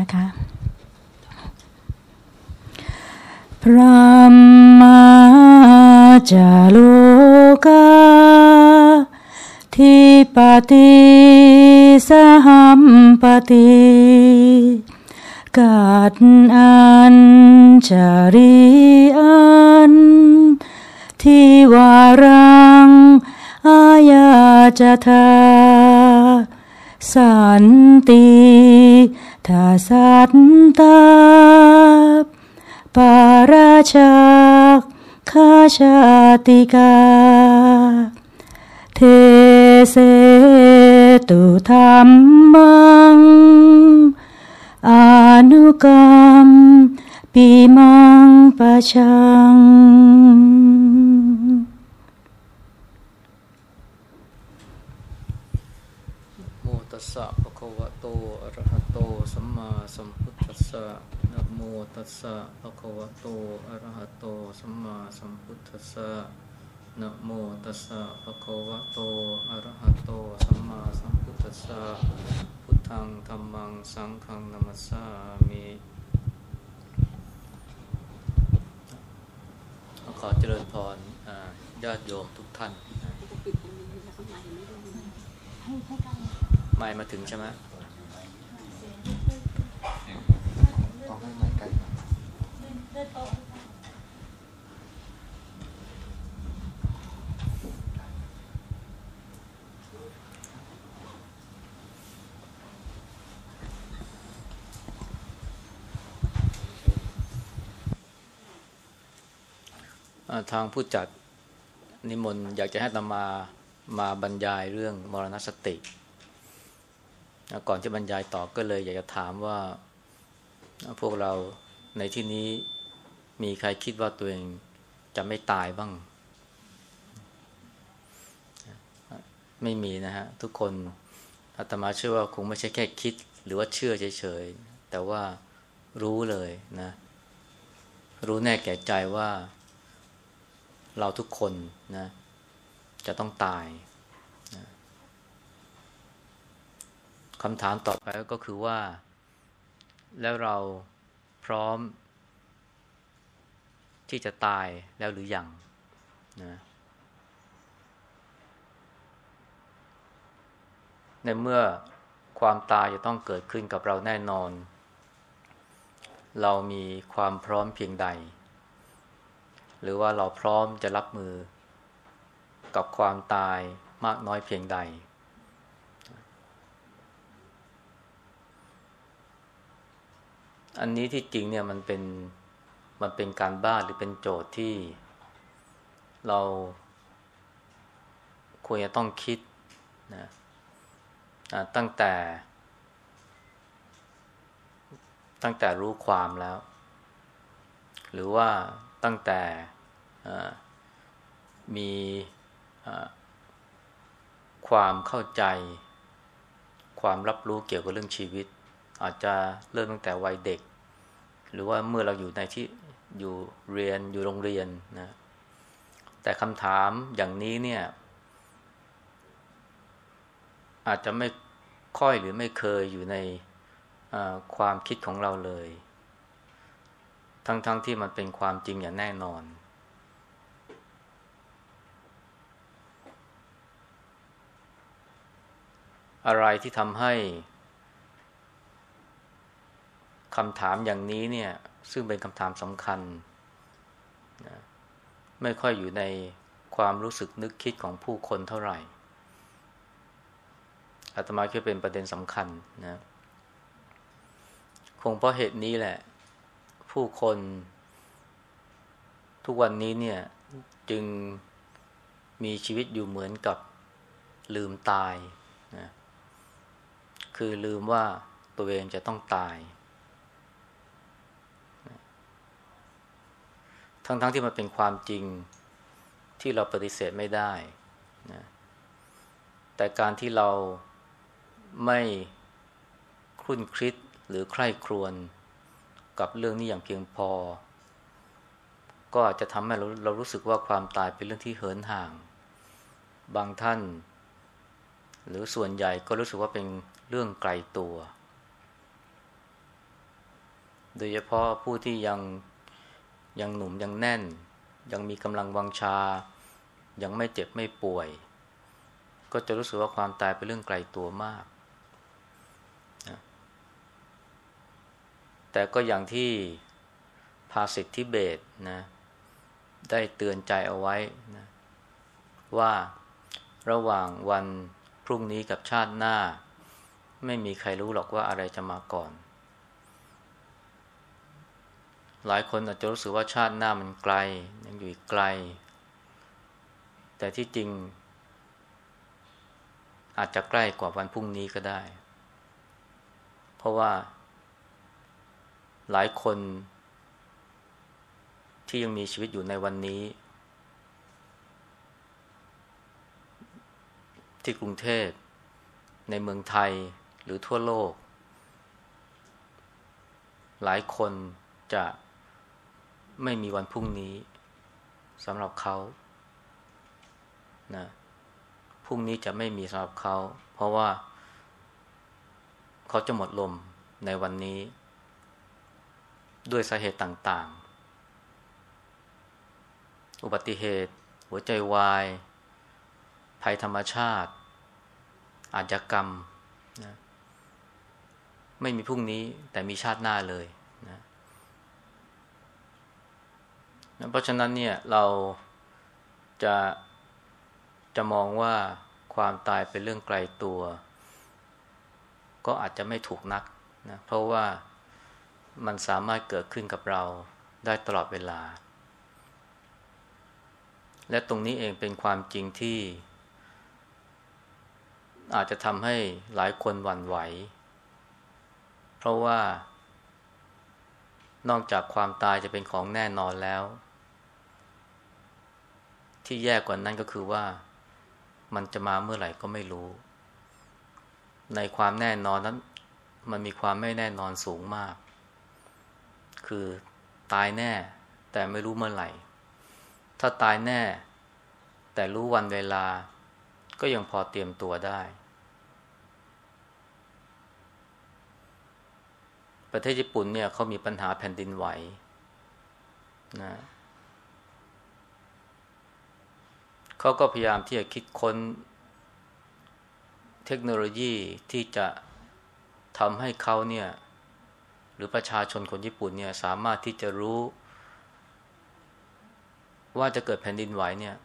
นะคะพระมาจาโลกาทิปติสหัมปติกาดอันจาริอันทิวารังอายาจทา สันติทาสัตตาปาราชักคาชาติกา เทเสตุธรรมัง อนุกรรมปีมังปะชังตัสสะภะคะวะโตอะระหะโต สัมมาสัมพุทธัสสะนะโมตัสสะภะคะวะโตอะระหะโต สัมมาสัมพุทธัสสะนะโมตัสสะภะคะวะโตอะระหะโต สัมมาสัมพุทธัสสะ พุทธังธัมมัง สังฆังนัมัสสามิขอเจริญพรญาติโยมทุกท่านไม่มาถึงใช่ไหม ต้องให้ไม่ใกล้ทางผู้จัดนิมนต์อยากจะให้ตมามาบรรยายเรื่องมรณสติ ก่อนที่บรรยายต่อก็เลยอยากจะถามว่าพวกเราในที่นี้มีใครคิดว่าตัวเองจะไม่ตายบ้าง ไม่มีนะฮะ ทุกคนอาตมาเชื่อว่าคงไม่ใช่แค่คิด หรือว่าเชื่อเฉยๆ แต่ว่ารู้เลยนะ รู้แน่แก่ใจว่าเราทุกคนนะ จะต้องตาย คำถามต่อไปก็คือว่า แล้วเราพร้อม ที่จะตายแล้วหรือยังนะในเมื่อความตายจะต้องเกิดขึ้นกับเราแน่นอน เรามีความพร้อมเพียงใด หรือว่าเราพร้อมจะรับมือ กับความตายมากน้อยเพียงใด อันนี้ที่จริงเนี่ยมันเป็นมันเป็นการบ้านหรือเป็นโจทย์ที่เราควรจะต้องคิดนะตั้งแต่ ตั้งแต่รู้ความแล้ว หรือว่าตั้งแต่มีความเข้าใจ ความรับรู้เกี่ยวกับเรื่องชีวิต อาจจะเริ่มตั้งแต่วัยเด็ก หรือว่าเมื่อเราอยู่ในที่อยู่เรียนอยู่โรงเรียนนะแต่คำถามอย่างนี้เนี่ย อาจจะไม่ค่อยหรือไม่เคยอยู่ในความคิดของเราเลย ทั้งๆทที่มันเป็นความจริงอย่างแน่นอน อะไรที่ทำให้ คำถามอย่างนี้เนี่ย ซึ่งเป็นคำถามสำคัญนะไม่ค่อยอยู่ในความรู้สึกนึกคิดของผู้คนเท่าไหร่อาตมาคิดเป็นประเด็นสำคัญนะคงเพราะเหตุนี้แหละ ผู้คนทุกวันนี้เนี่ย จึงมีชีวิตอยู่เหมือนกับลืมตายนะคือลืมว่าตัวเองจะต้องตาย ทั้งๆทที่มันเป็นความจริงที่เราปฏิเสธไม่ได้นะแต่การที่เราไม่ครุ่นคิดหรือใคร่ครวญกับเรื่องนี้อย่างเพียงพอ ก็อาจจะทำให้เราเรารู้สึกว่าความตายเป็นเรื่องที่เหินห่าง บางท่าน หรือส่วนใหญ่ก็รู้สึกว่าเป็นเรื่องไกลตัว โดยเฉพาะผู้ที่ยัง ยังหนุ่มยังแน่น ยังมีกำลังวังชา ยังไม่เจ็บไม่ป่วย ก็จะรู้สึกว่าความตายเป็นเรื่องไกลตัวมากนะแต่ก็อย่างที่ภาสิทธิเบตนะได้เตือนใจเอาไว้นะว่าระหว่างวันพรุ่งนี้กับชาติหน้า ไม่มีใครรู้หรอกว่าอะไรจะมาก่อน หลายคนอาจจะรู้สึกว่าชาติหน้ามันไกล ยังอยู่อีกไกล แต่ที่จริง อาจจะใกล้กว่าวันพรุ่งนี้ก็ได้ เพราะว่า หลายคน ที่ยังมีชีวิตอยู่ในวันนี้ ที่กรุงเทพในเมืองไทยหรือทั่วโลก หลายคนจะ ไม่มีวันพรุ่งนี้สำหรับเขานะพรุ่งนี้จะไม่มีสำหรับเขา เพราะว่าเขาจะหมดลมในวันนี้ ด้วยสาเหตุต่างๆ อุบัติเหตุ หัวใจวาย ภัยธรรมชาติ อาชญากรรมนะไม่มีพรุ่งนี้แต่มีชาติหน้าเลยนะ เพราะฉะนั้นเนี่ยเราจะจะมองว่าความตายเป็นเรื่องไกลตัว ก็อาจจะไม่ถูกนักนะเพราะว่ามันสามารถเกิดขึ้นกับเราได้ตลอดเวลา และตรงนี้เองเป็นความจริงที่ อาจจะทำให้หลายคนหวั่นไหว เพราะว่านอกจากความตายจะเป็นของแน่นอนแล้ว ที่แย่กว่านั้นก็คือว่ามันจะมาเมื่อไหร่ก็ไม่รู้ ในความแน่นอนนั้นมันมีความไม่แน่นอนสูงมาก คือตายแน่ แต่ไม่รู้เมื่อไหร่ ถ้าตายแน่ แต่รู้วันเวลา ก็ยังพอเตรียมตัวได้ ประเทศญี่ปุ่นเนี่ยเขามีปัญหาแผ่นดินไหวนะ เขาก็พยายามที่จะคิดค้นเทคโนโลยีที่จะทำให้เขาเนี่ยหรือประชาชนคนญี่ปุ่นเนี่ยสามารถที่จะรู้ ว่าจะเกิดแผ่นดินไหวเนี่ย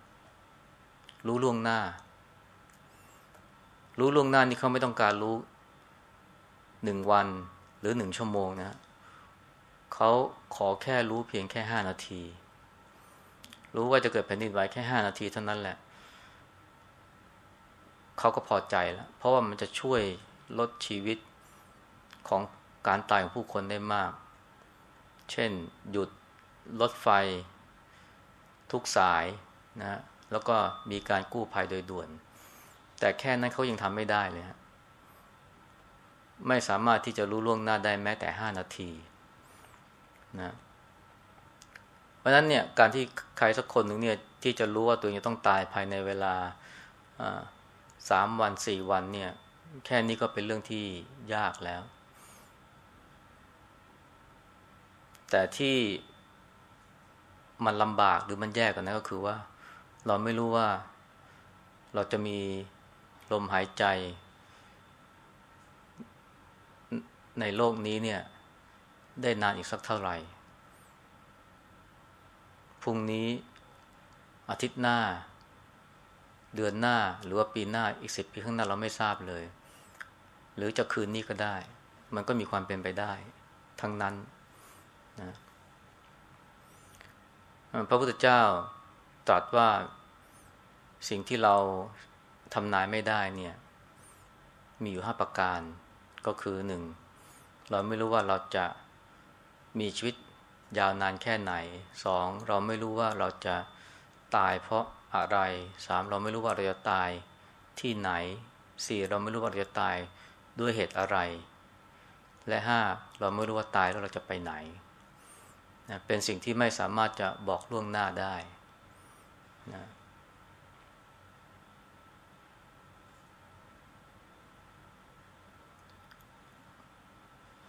รู้ล่วงหน้า รู้ล่วงหน้านี่เขาไม่ต้องการรู้หนึ่งวันหรือหนึ่งชั่วโมงนะเขาขอแค่รู้เพียงแค่ห้านาที รู้ว่าจะเกิดแผ่นดินไหวแค่ห้านาทีเท่านั้นแหละ เขาก็พอใจแล้ว เพราะว่ามันจะช่วยลดชีวิตของการตายของผู้คนได้มาก เช่น หยุดรถไฟทุกสายนะแล้วก็มีการกู้ภัยโดยด่วน แต่แค่นั้นเขายังทำไม่ได้เลยฮะไม่สามารถที่จะรู้ล่วงหน้าได้แม้แต่ห้านาทีนะ เพราะฉะนั้นเนี่ยการที่ใครสักคนหนึ่งเนี่ยที่จะรู้ว่าตัวเองจะต้องตายภายในเวลาสามวันสี่วันเนี่ยแค่นี้ก็เป็นเรื่องที่ยากแล้ว แต่ที่มันลำบากหรือมันแย่กันนก็คือว่า เราไม่รู้ว่าเราจะมีลมหายใจ ในโลกนี้เนี่ย ได้นานอีกสักเท่าไหร่ พรุ่งนี้ อาทิตย์หน้า เดือนหน้า หรือว่าปีหน้าอีกสิบปีข้างหน้าเราไม่ทราบเลย หรือจะคืนนี้ก็ได้ มันก็มีความเป็นไปได้ ทั้งนั้นนะพระพุทธเจ้าตรัสว่าสิ่งที่เราทำนายไม่ได้เนี่ย มีอยู่ห้าประการก็คือหนึ่งเราไม่รู้ว่าเราจะมีชีวิต ยาวนานแค่ไหนสองเราไม่รู้ว่าเราจะตายเพราะอะไรสามเราไม่รู้ว่าเราจะตายที่ไหนสี่เราไม่รู้ว่าเราจะตายด้วยเหตุอะไร และห้าเราไม่รู้ว่าตายแล้วเราจะไปไหนนะเป็นสิ่งที่ไม่สามารถจะบอกล่วงหน้าได้นะ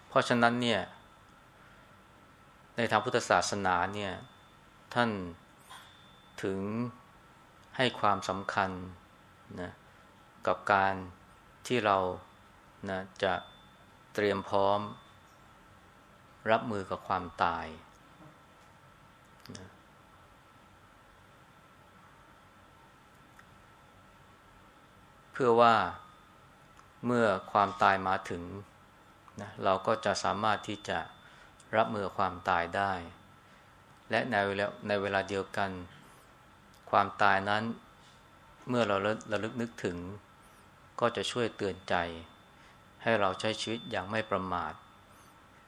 เพราะฉะนั้นเนี่ย ทางพุทธศาสนาเนี่ย ท่านถึงให้ความสำคัญนะกับการที่เรานะจะเตรียมพร้อม รับมือกับความตายนะเพื่อว่าเมื่อความตายมาถึงนะเราก็จะสามารถที่จะ รับมือความตายได้ และในเวลาในเวลาเดียวกัน ความตายนั้น เมื่อเราระลึกนึกถึง ก็จะช่วยเตือนใจ ให้เราใช้ชีวิตอย่างไม่ประมาท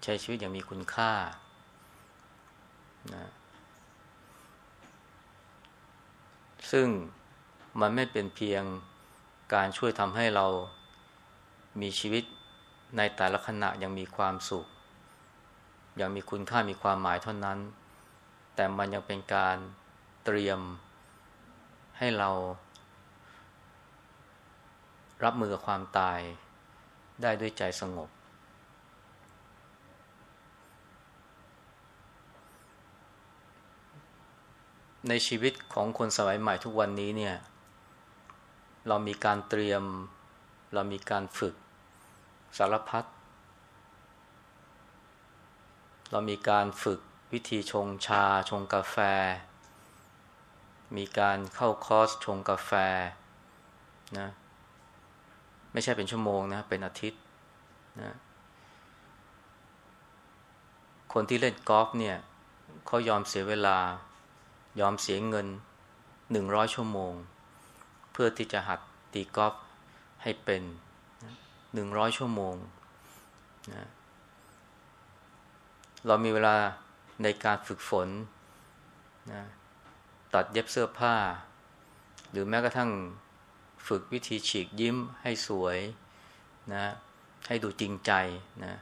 ใช้ชีวิตอย่างมีคุณค่านะซึ่งมันไม่เป็นเพียงการช่วยทำให้เรามีชีวิตในแต่ละขณะยังมีความสุข ยังมีคุณค่ามีความหมายเท่านั้น แต่มันยังเป็นการเตรียมให้เรา รับมือกับความตายได้ด้วยใจสงบ ในชีวิตของคนสมัยใหม่ทุกวันนี้เนี่ย เรามีการเตรียม เรามีการฝึกสารพัด เรามีการฝึกวิธีชงชาชงกาแฟ มีการเข้าคอร์สชงกาแฟนะไม่ใช่เป็นชั่วโมงนะ เป็นอาทิตย์นะคนที่เล่นกอล์ฟเนี่ยเขายอมเสียเวลา ยอมเสียเงินหนึ่งร้อยชั่วโมง เพื่อที่จะหัดตีกอล์ฟให้เป็นหนึ่งร้อยชั่วโมงนะ เรามีเวลาในการฝึกฝนนะตัดเย็บเสื้อผ้า หรือแม้กระทั่งฝึกวิธีฉีกยิ้มให้สวยนะให้ดูจริงใจนะ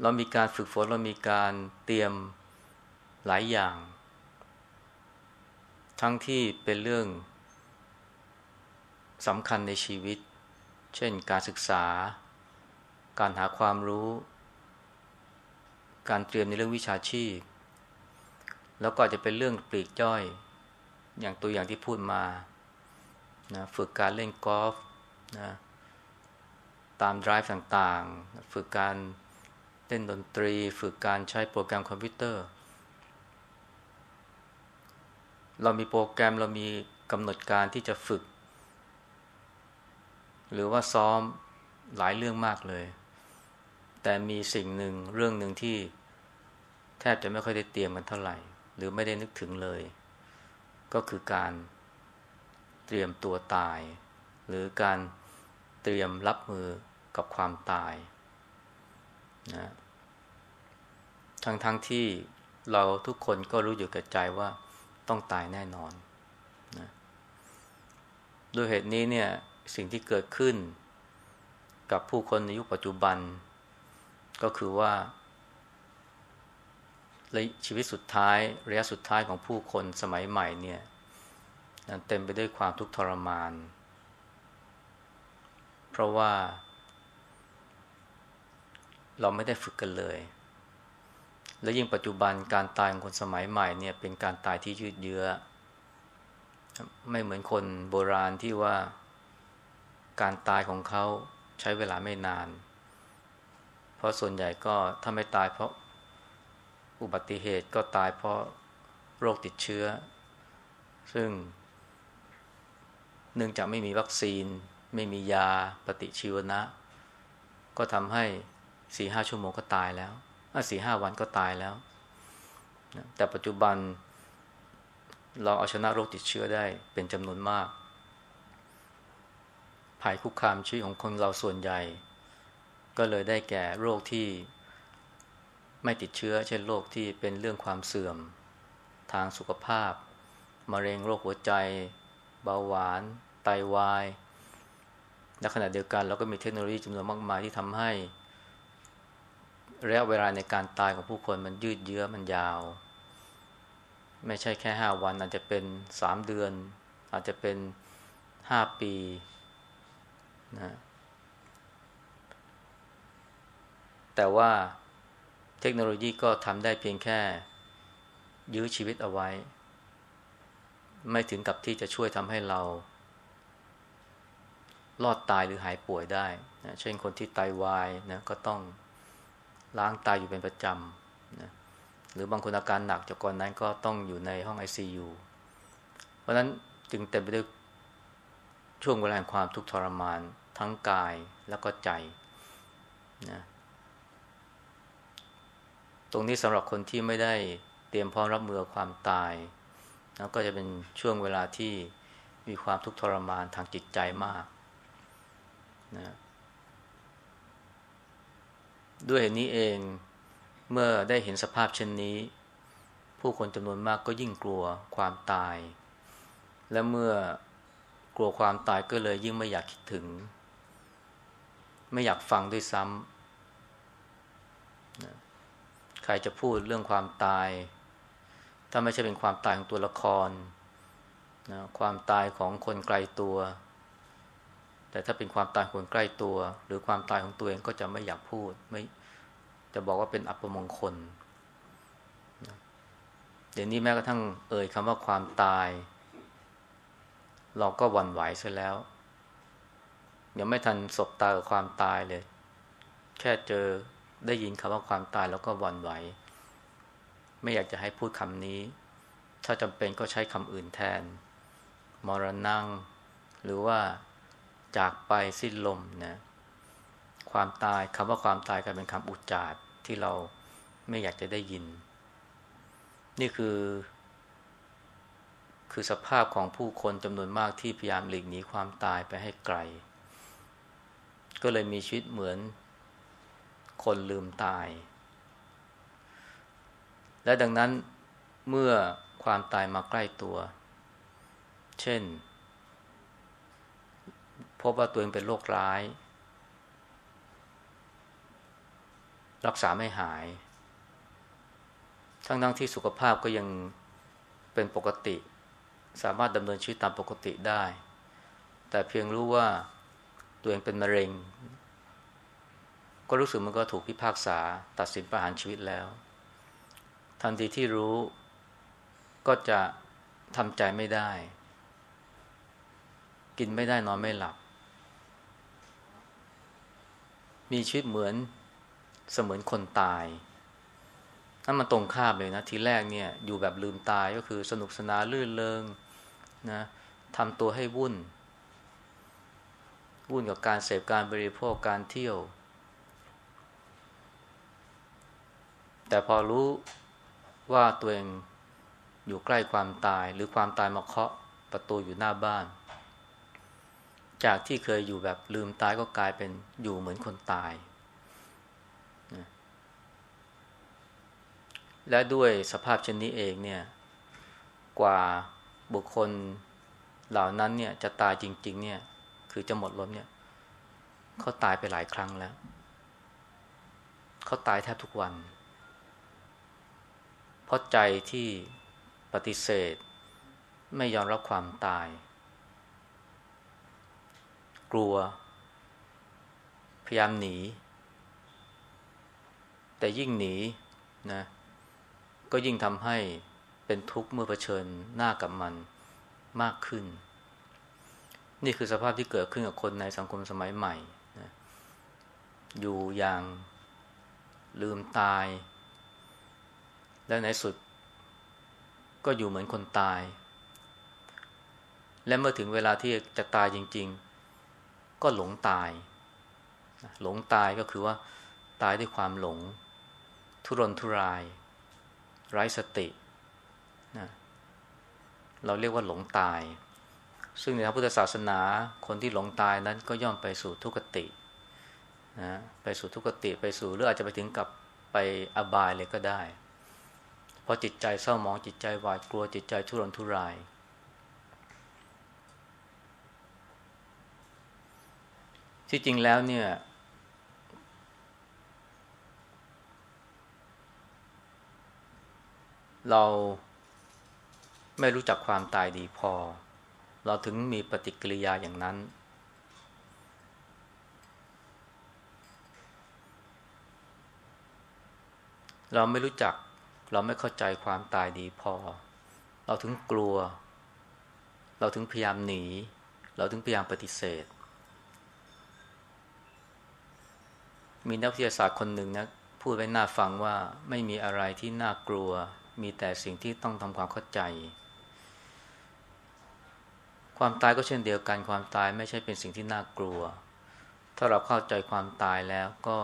เรามีการฝึกฝนเรามีการเตรียมหลายอย่าง ทั้งที่เป็นเรื่องสำคัญในชีวิต เช่นการศึกษา การหาความรู้ การเตรียมในเรื่องวิชาชีพ แล้วก็จะเป็นเรื่องปลีกย่อย อย่างตัวอย่างที่พูดมานะฝึกการเล่นกอล์ฟนะตามไดรฟ์ต่างๆ ฝึกการเล่นดนตรี ฝึกการใช้โปรแกรมคอมพิวเตอร์ เรามีโปรแกรมเรามีกำหนดการที่จะฝึก หรือว่าซ้อมหลายเรื่องมากเลย แต่มีสิ่งหนึ่งเรื่องหนึ่งที่ แทบจะไม่ค่อยได้เตรียมกันเท่าไหร่ หรือไม่ได้นึกถึงเลย ก็คือการเตรียมตัวตาย หรือการเตรียมรับมือกับความตายนะทั้งๆทที่เราทุกคนก็รู้อยู่กับใจว่าต้องตายแน่นอนนะด้วยเหตุนี้เนี่ยสิ่งที่เกิดขึ้นกับผู้คนในยุคปัจจุบัน ก็คือว่า ชีวิตสุดท้ายระยะสุดท้ายของผู้คนสมัยใหม่เนี่ยเต็มไปด้วยความทุกข์ทรมาน เพราะว่า เราไม่ได้ฝึกกันเลย และยิ่งปัจจุบันการตายของคนสมัยใหม่เนี่ยเป็นการตายที่ยืดเยื้อ ไม่เหมือนคนโบราณที่ว่าการตายของเขาใช้เวลาไม่นาน เพราะส่วนใหญ่ก็ถ้าไม่ตายเพราะ อุบัติเหตุก็ตายเพราะโรคติดเชื้อ ซึ่ง เนื่องจากไม่มีวัคซีน ไม่มียาปฏิชีวนะ ก็ทำให้สี่ห้าชั่วโมงก็ตายแล้วสี่ห้าวันก็ตายแล้ว แต่ปัจจุบันเราเอาชนะโรคติดเชื้อได้เป็นจำนวนมากภัยคุกคามชีวิตของคนเราส่วนใหญ่ ก็เลยได้แก่โรคที่ ไม่ติดเชื้อ เช่นโรคที่เป็นเรื่องความเสื่อม ทางสุขภาพ มะเร็งโรคหัวใจ เบาหวาน ไตาวายและขณะเดียวกันเราก็มีเทคโนโลยีจำนวนมากมายที่ทำให้ระยะเวลาในการตายของผู้คนมันยืดเยื้อมันยาว ไม่ใช่แค่ห้าวัน อาจจะเป็นสามเดือน อาจจะเป็นห้าปีนะแต่ว่า เทคโนโลยีก็ทำได้เพียงแค่ ยื้อชีวิตเอาไว้ ไม่ถึงกับที่จะช่วยทำให้เรา รอดตายหรือหายป่วยได้นะเช่นคนที่ไตาวายนะก็ต้องล้างตายอยู่เป็นประจำนะหรือบางคนอาการหนักจากก่อนนั้นก็ต้องอยู่ในห้อง ICU เพราะนั้นจึงเต็มไปด้วยช่วงเวลาแห่งความทุกข์ทรมานทั้งกายแล้วก็ใจนะ รงนี้สำหรับคนที่ไม่ได้เตรียมพร้อมรับมือความตายแล้วก็จะเป็นช่วงเวลาที่มีความทุกข์ทรมานทางจิตใจมากนะด้วยเหตุนี้เองเมื่อได้เห็นสภาพเช่นนี้ ผู้คนจำนวนมากก็ยิ่งกลัวความตาย และเมื่อกลัวความตายก็เลยยิ่งไม่อยากคิดถึง ไม่อยากฟังด้วยซ้ำ ใครจะพูดเรื่องความตาย ถ้าไม่ใช่เป็นความตายของตัวละครนะความตายของคนไกลตัว แต่ถ้าเป็นความตายคนใกล้ตัว หรือความตายของตัวเองก็จะไม่อยากพูดไม่จะบอกว่าเป็นอัปมงคลเดี๋ยวนี้แม้กระทั่งเอ่ยคำว่าความตาย เราก็หวั่นไหวซะแล้ว ยังไม่ทันสบตากับความตายเลย แค่เจอ ได้ยินคำว่าความตายแล้วก็หวั่นไหว ไม่อยากจะให้พูดคำนี้ ถ้าจำเป็นก็ใช้คำอื่นแทน มรณงหรือว่าจากไปสิ้นลมนะความตายคำว่าความตายกลายเป็นคำอุจจาร์ที่เราไม่อยากจะได้ยิน นี่คือ คือสภาพของผู้คนจำนวนมากที่พยายามหลีกหนีความตายไปให้ไกล ก็เลยมีชีวิตเหมือน คนลืมตาย และดังนั้นเมื่อความตายมาใกล้ตัว เช่น พบว่าตัวเองเป็นโรคร้าย รักษาไม่หาย ทั้งทั้งที่สุขภาพก็ยังเป็นปกติ สามารถดำเนินชีวิตตามปกติได้ แต่เพียงรู้ว่าตัวเองเป็นมะเร็ง ก็รู้สึกมันก็ถูกพิพากษาตัดสินประหารชีวิตแล้ว ทันทีที่รู้ก็จะทำใจไม่ได้ กินไม่ได้นอนไม่หลับ มีชีวิตเหมือนเสมือนคนตายนั่นมันตรงข้ามเลยนะ ทีแรกเนี่ยอยู่แบบลืมตายก็คือสนุกสนานลื่นเลงนะทำตัวให้วุ่น วุ่นกับการเสพการบริโภคการเที่ยว แต่พอรู้ว่าตัวเองอยู่ใกล้ความตาย หรือความตายมาเคาะประตูอยู่หน้าบ้าน จากที่เคยอยู่แบบลืมตายก็กลายเป็นอยู่เหมือนคนตาย และด้วยสภาพเช่นนี้เองเนี่ย กว่าบุคคลเหล่านั้นเนี่ยจะตายจริง ๆ เนี่ย คือจะหมดลมเนี่ยเขาตายไปหลายครั้งแล้ว เขาตายแทบทุกวันเพราะใจที่ปฏิเสธ ไม่ยอมรับความตาย กลัว พยายามหนี แต่ยิ่งหนีนะก็ยิ่งทำให้เป็นทุกข์เมื่อเผชิญหน้ากับมันมากขึ้น นี่คือสภาพที่เกิดขึ้นกับคนในสังคมสมัยใหม่นะอยู่อย่างลืมตาย และในสุด ก็อยู่เหมือนคนตายและเมื่อถึงเวลาที่จะตายจริง ๆ ก็หลงตาย หลงตายก็คือว่า ตายด้วยความหลง ทุรนทุราย ไร้สตินะเราเรียกว่าหลงตาย ซึ่งในทางพุทธศาสนาคนที่หลงตายนั้นก็ย่อมไปสู่ทุกตินะไปสู่ทุกติไปสู่หรืออาจจะไปถึงกับไปอบายเลยก็ได้ เพราะจิตใจเศร้าหมองจิตใจหวาดกลัวจิตใจทุรนทุราย ที่จริงแล้วเนี่ย เราไม่รู้จักความตายดีพอ เราถึงมีปฏิกิริยาอย่างนั้น เราไม่รู้จัก เราไม่เข้าใจความตายดีพอ เราถึงกลัว เราถึงพยายามหนี เราถึงพยายามปฏิเสธ มีนักวิทยาศาสตร์คนหนึ่งนะพูดไว้น่าฟังว่าไม่มีอะไรที่น่ากลัว มีแต่สิ่งที่ต้องทำความเข้าใจ ความตายก็เช่นเดียวกันความตายไม่ใช่เป็นสิ่งที่น่ากลัว ถ้าเราเข้าใจความตายแล้วก็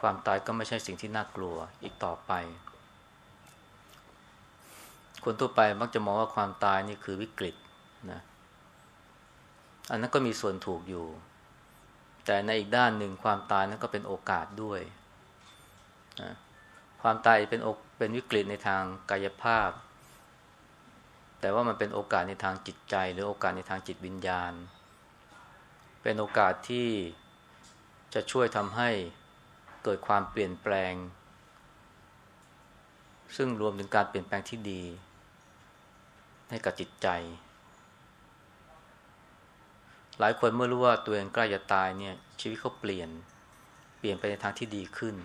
ความตายก็ไม่ใช่สิ่งที่น่ากลัวอีกต่อไป คนทั่วไปมักจะมองว่าความตายนี่คือวิกฤตนะอันนั้นก็มีส่วนถูกอยู่ แต่ในอีกด้านหนึ่งความตายนั้นก็เป็นโอกาสด้วยนะความตายเป็นเป็นวิกฤตในทางกายภาพ แต่ว่ามันเป็นโอกาสในทางจิตใจ หรือโอกาสในทางจิตวิญญาณ เป็นโอกาสที่จะช่วยทำให้ เกิดความเปลี่ยนแปลง ซึ่งรวมถึงการเปลี่ยนแปลงที่ดี ให้กับจิตใจ หลายคนเมื่อรู้ว่าตัวเองใกล้จะตายเนี่ย ชีวิตเขาเปลี่ยน เปลี่ยนไปในทางที่ดีขึ้น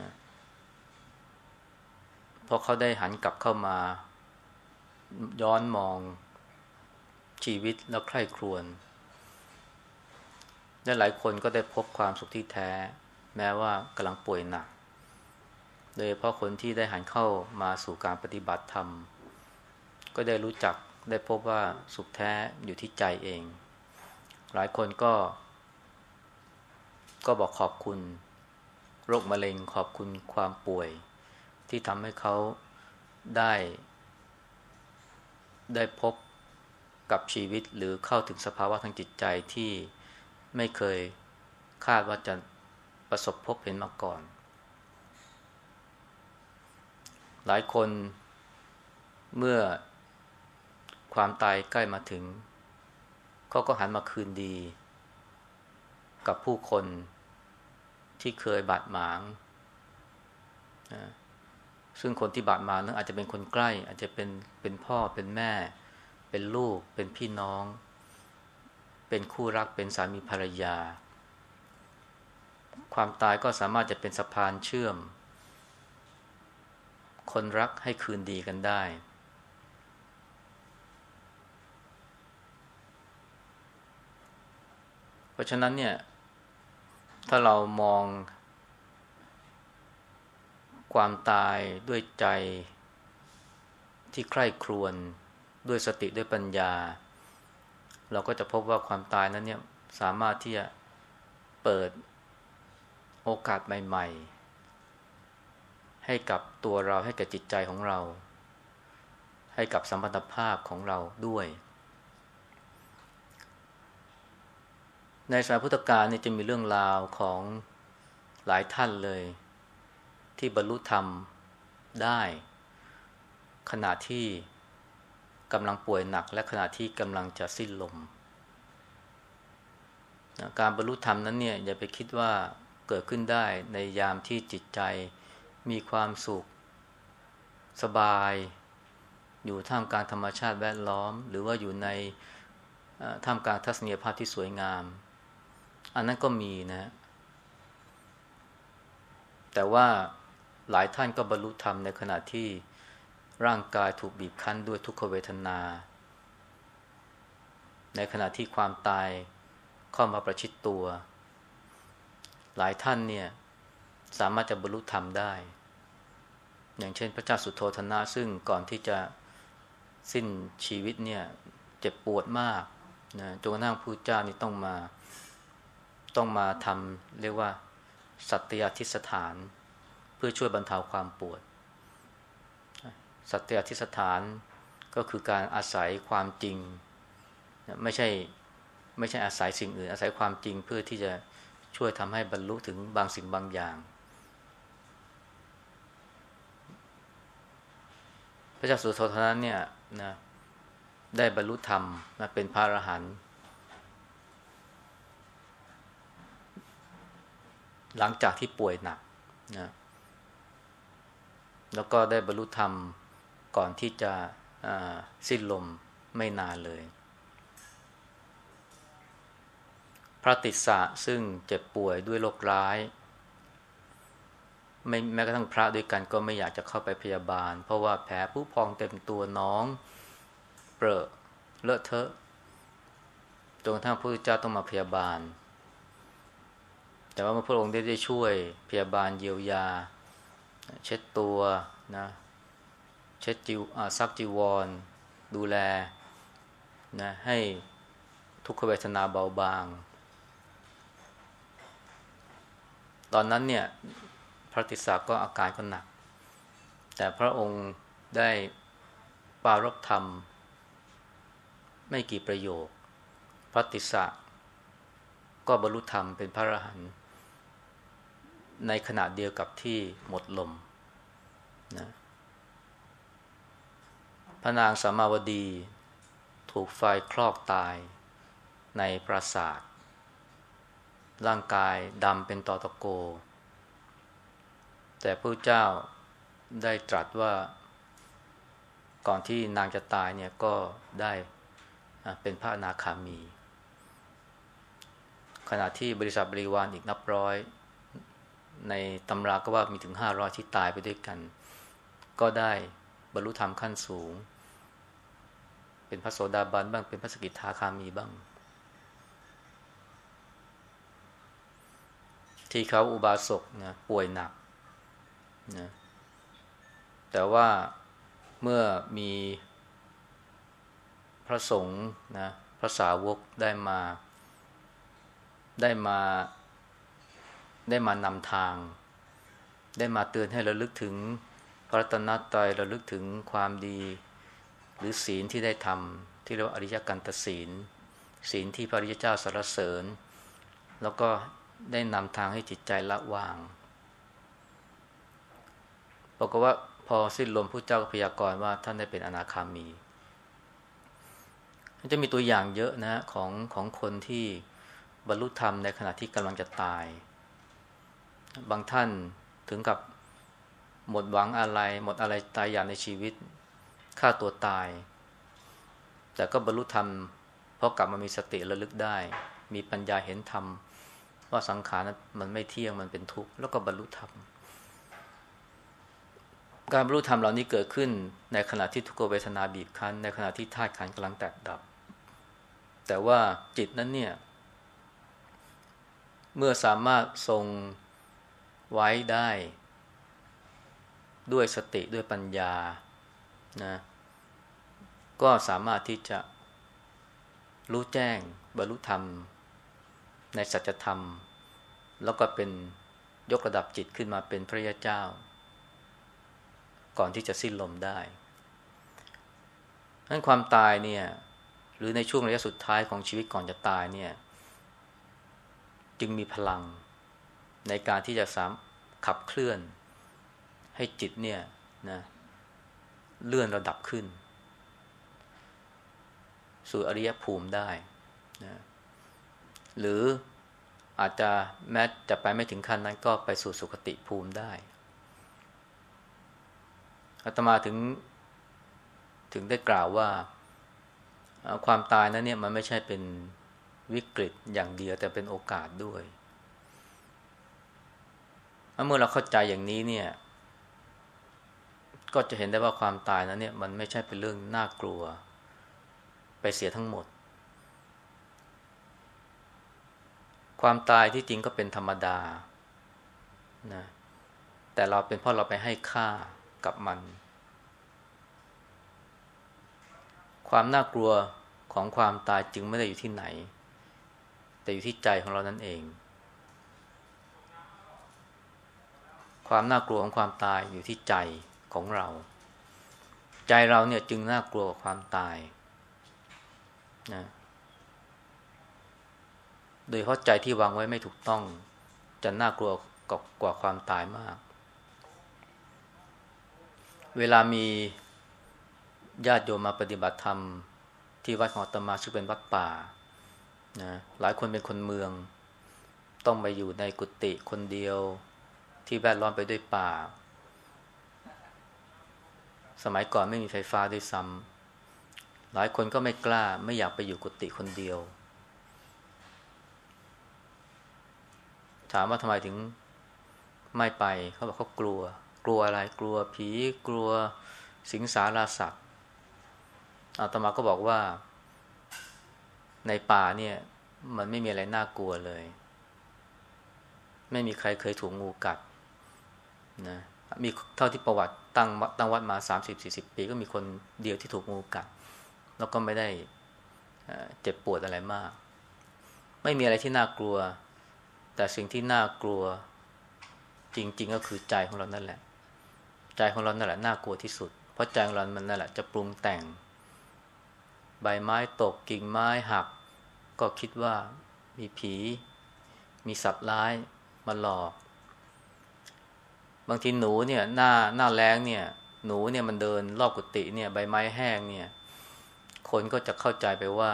นะเพราะเขาได้หันกลับเข้ามา ย้อนมองชีวิตแล้วใคร่ครวญ และหลายคนก็ได้พบความสุขที่แท้ แม้ว่ากำลังป่วยหนัก โดยเฉพาะคนที่ได้หันเข้ามาสู่การปฏิบัติธรรม ก็ได้รู้จักได้พบว่าสุขแท้อยู่ที่ใจเอง หลายคนก็ ก็บอกขอบคุณ โรคมะเร็งขอบคุณความป่วย ที่ทำให้เขาได้ ได้พบกับชีวิตหรือเข้าถึงสภาวะทางจิตใจที่ ไม่เคยคาดว่าจะประสบพบเห็นมาก่อน หลายคนเมื่อความตายใกล้มาถึง เขาก็หันมาคืนดี กับผู้คนที่เคยบาดหมาง ซึ่งคนที่บาดหมางนั้นอาจจะเป็นคนใกล้ อาจจะเป็นเป็นพ่อเป็นแม่ เป็นลูกเป็นพี่น้อง เป็นคู่รักเป็นสามีภรรยา ความตายก็สามารถจะเป็นสะพานเชื่อม คนรักให้คืนดีกันได้ เพราะฉะนั้นเนี่ย ถ้าเรามอง ความตายด้วยใจที่ใคร่ครวญด้วยสติด้วยปัญญา เราก็จะพบว่าความตายนั้นเนี่ยสามารถที่จะเปิดโอกาสใหม่ ๆ ให้กับตัวเราให้กับจิตใจของเรา ให้กับสัมพันธภาพของเราด้วย ในสมัยพุทธกาลเนี่ยจะมีเรื่องราวของหลายท่านเลย ที่บรรลุธรรมได้ ขณะที่ กำลังป่วยหนัก และขณะที่กำลังจะสิ้นลมการบรรลุธรรมนั้นเนี่ยอย่าไปคิดว่าเกิดขึ้นได้ในยามที่จิตใจมีความสุข สบาย อยู่ท่ามกลางธรรมชาติแวดล้อม หรือว่าอยู่ในท่ามกลางทัศนียภาพที่สวยงาม อันนั้นก็มีนะ แต่ว่าหลายท่านก็บรรลุธรรมในขณะที่ ร่างกายถูกบีบคั้นด้วยทุกขเวทนา ในขณะที่ความตายเข้ามาประชิดตัว หลายท่านเนี่ยสามารถจะบรรลุธรรมได้ อย่างเช่นพระเจ้าสุโธธนะซึ่งก่อนที่จะสิ้นชีวิตเนี่ยเจ็บปวดมากนะจนกระทั่งพระเจ้านี่ต้องมาต้องมาทำเรียกว่า สัตยาธิสถาน เพื่อช่วยบรรเทาความปวด สัตยาธิสถานก็คือการอาศัยความจริง ไม่ใช่ไม่ใช่อาศัยสิ่งอื่น อาศัยความจริงเพื่อที่จะช่วยทำให้บรรลุถึงบางสิ่งบางอย่าง พระเจ้าสุโธทนั้นเนี่ยนะได้บรรลุธรรมนะเป็นพระอรหันต์หลังจากที่ป่วยหนักนะแล้วก็ได้บรรลุธรรม ก่อนที่จะสิ้นลมไม่นานเลย พระติสสะซึ่งเจ็บป่วยด้วยโรคร้ายไม่แม้กระทั่งพระด้วยกันก็ไม่อยากจะเข้าไปพยาบาล เพราะว่าแผลผู้พองเต็มตัวน้องเปรอะเลอะเทอะจนกระทั่งพระพุทธเจ้าต้องมาพยาบาล แต่ว่าพระองค์ได้ได้ช่วยพยาบาลเยียวยา เช็ดตัวนะ เช็ดจิวซักจีวร ดูแลนะให้ทุกขเวทนาเบาบาง ตอนนั้นเนี่ยพระติสาก็อาการก็หนัก แต่พระองค์ได้ปารบธรรม ไม่กี่ประโยค พระติสะก็บรรลุธรรมเป็นพระอรหันต์ในขณะเดียวกับที่หมดลมนะ พระนางสามาวดี ถูกไฟคลอกตายในปราสาท ร่างกายดำเป็นตอตะโก แต่พระเจ้าได้ตรัสว่า ก่อนที่นางจะตายเนี่ยก็ได้เป็นพระนาคามี ขณะที่บริษัทบริวารอีกนับร้อย ในตำราก็ว่ามีถึงห้าร้อยที่ตายไปด้วยกัน ก็ได้บรรลุธรรมขั้นสูง เป็นพระโสดาบันบ้างเป็นพระสกิทาคามีบ้าง ที่เขาอุบาสกนะป่วยหนักนะแต่ว่าเมื่อมีพระสงฆ์นะพระสาวกได้มาได้มาได้มานำทาง ได้มาเตือนให้เราลึกถึงพระตนัตรัยเราลึกถึงความดี หรือศีลที่ได้ทำที่เรียกว่าอริยกันตศีล ศีลที่พระริยเจ้าสรรเสริญ แล้วก็ได้นำทางให้จิตใจละวางบอกว่าพอสิ้นลมพระเจ้าพยากรณ์ว่าท่านได้เป็นอนาคามีจะมีตัวอย่างเยอะนะของของคนที่บรรลุธรรมในขณะที่กำลังจะตาย บางท่านถึงกับหมดหวังอะไร หมดอะไรตายอย่างในชีวิต ฆ่าตัวตาย แต่ก็บรรลุธรรม เพราะกลับมามีสติระลึกได้ มีปัญญาเห็นธรรม ว่าสังขารมันไม่เที่ยงมันเป็นทุกข์แล้วก็บรรลุธรรม การบรรลุธรรมเหล่านี้เกิดขึ้น ในขณะที่ทุกขเวทนาบีบคั้น ในขณะที่ธาตุขันกำลังแตกดับ แต่ว่าจิตนั้นเนี่ยเมื่อสามารถทรงไว้ได้ ด้วยสติด้วยปัญญา นะก็สามารถที่จะรู้แจ้งบรรลุธรรม ในสัจธรรม แล้วก็เป็นยกระดับจิตขึ้นมาเป็นพระยาเจ้า ก่อนที่จะสิ้นลมได้นั้นความตายเนี่ย หรือในช่วงระยะสุดท้ายของชีวิตก่อนจะตายเนี่ย จึงมีพลังในการที่จะสามขับเคลื่อนให้จิตเนี่ยนะ เลื่อนระดับขึ้น สู่อริยภูมิได้นะหรืออาจจะแม้จะไปไม่ถึงขั้นนั้นก็ไปสู่สุคติภูมิได้อาตมาถึงถึงได้กล่าวว่าความตายนั้นเนี่ยมันไม่ใช่เป็นวิกฤตอย่างเดียวแต่เป็นโอกาสด้วย เมื่อเราเข้าใจอย่างนี้เนี่ย ก็จะเห็นได้ว่าความตายนั้นเนี่ยมันไม่ใช่เป็นเรื่องน่ากลัว ไปเสียทั้งหมด ความตายที่จริงก็เป็นธรรมดานะแต่เราเป็นเพราะเราไปให้ค่ากับมัน ความน่ากลัวของความตายจึงไม่ได้อยู่ที่ไหน แต่อยู่ที่ใจของเรานั่นเอง ความน่ากลัวของความตายอยู่ที่ใจ ของเรา ใจเราเนี่ยจึงน่ากลัวความตายนะโดยเพราะใจที่วางไว้ไม่ถูกต้อง จะน่ากลัวกว่าความตายมาก เวลามีญาติโยมมาปฏิบัติธรรม ที่วัดของตมาซึ่งเป็นวัดป่านะหลายคนเป็นคนเมือง ต้องไปอยู่ในกุฏิคนเดียวที่แวดล้อมไปด้วยป่า สมัยก่อนไม่มีไฟฟ้าด้วยซ้ำหลายคนก็ไม่กล้าไม่อยากไปอยู่กุฏิคนเดียว ถามว่าทำไมถึงไม่ไปเขาบอกเขากลัว กลัวอะไรกลัวผีกลัวสิงสาราสัตว์อาตมาก็บอกว่า ในป่าเนี่ย มันไม่มีอะไรน่ากลัวเลย ไม่มีใครเคยถูกงูกัดนะมีเท่าที่ประวัติ ตั้งตั้งวัดมาสามสิบสี่สิบปีก็มีคนเดียวที่ถูกงูกัด แล้วก็ไม่ได้เจ็บปวดอะไรมาก ไม่มีอะไรที่น่ากลัว แต่สิ่งที่น่ากลัวจริง ๆ ก็คือใจของเรานั่นแหละ ใจของเรานั่นแหละน่ากลัวที่สุด เพราะใจของเรามันนั่นแหละจะปรุงแต่ง ใบไม้ตกกิ่งไม้หัก ก็คิดว่ามีผี มีสัตว์ร้ายมาหลอก บางทีหนูเนี่ยหน้าหน้าแรงเนี่ย หนูเนี่ยมันเดินรอบกุฏิเนี่ยใบไม้แห้งเนี่ย คนก็จะเข้าใจไปว่า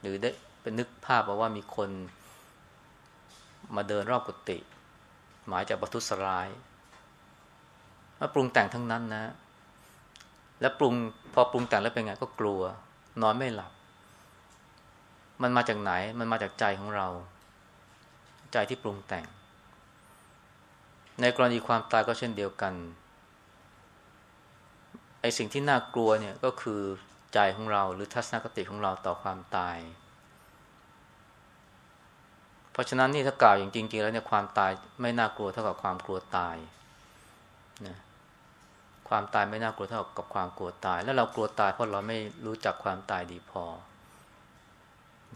หรือได้เป็นนึกภาพว่ามีคน มาเดินรอบกุฏิหมายจากบัทุสร้ายมาปรุงแต่งทั้งนั้นนะ แล้วปรุงพอปรุงแต่งแล้วเป็นไงก็กลัว นอนไม่หลับ มันมาจากไหน มันมาจากใจของเรา ใจที่ปรุงแต่ง ในกรณีความตายก็เช่นเดียวกันไอสิ่งที่น่ากลัวเนี่ยก็คือใจของเราหรือทัศนคติของเราต่อความตาย เพราะฉะนั้นนี่ถ้ากล่าวอย่างจริง ๆ แล้วเนี่ยความตายไม่น่ากลัวเท่ากับความกลัวตายนะความตายไม่น่ากลัวเท่ากับความกลัวตาย แล้วเรากลัวตายเพราะเราไม่รู้จักความตายดีพอ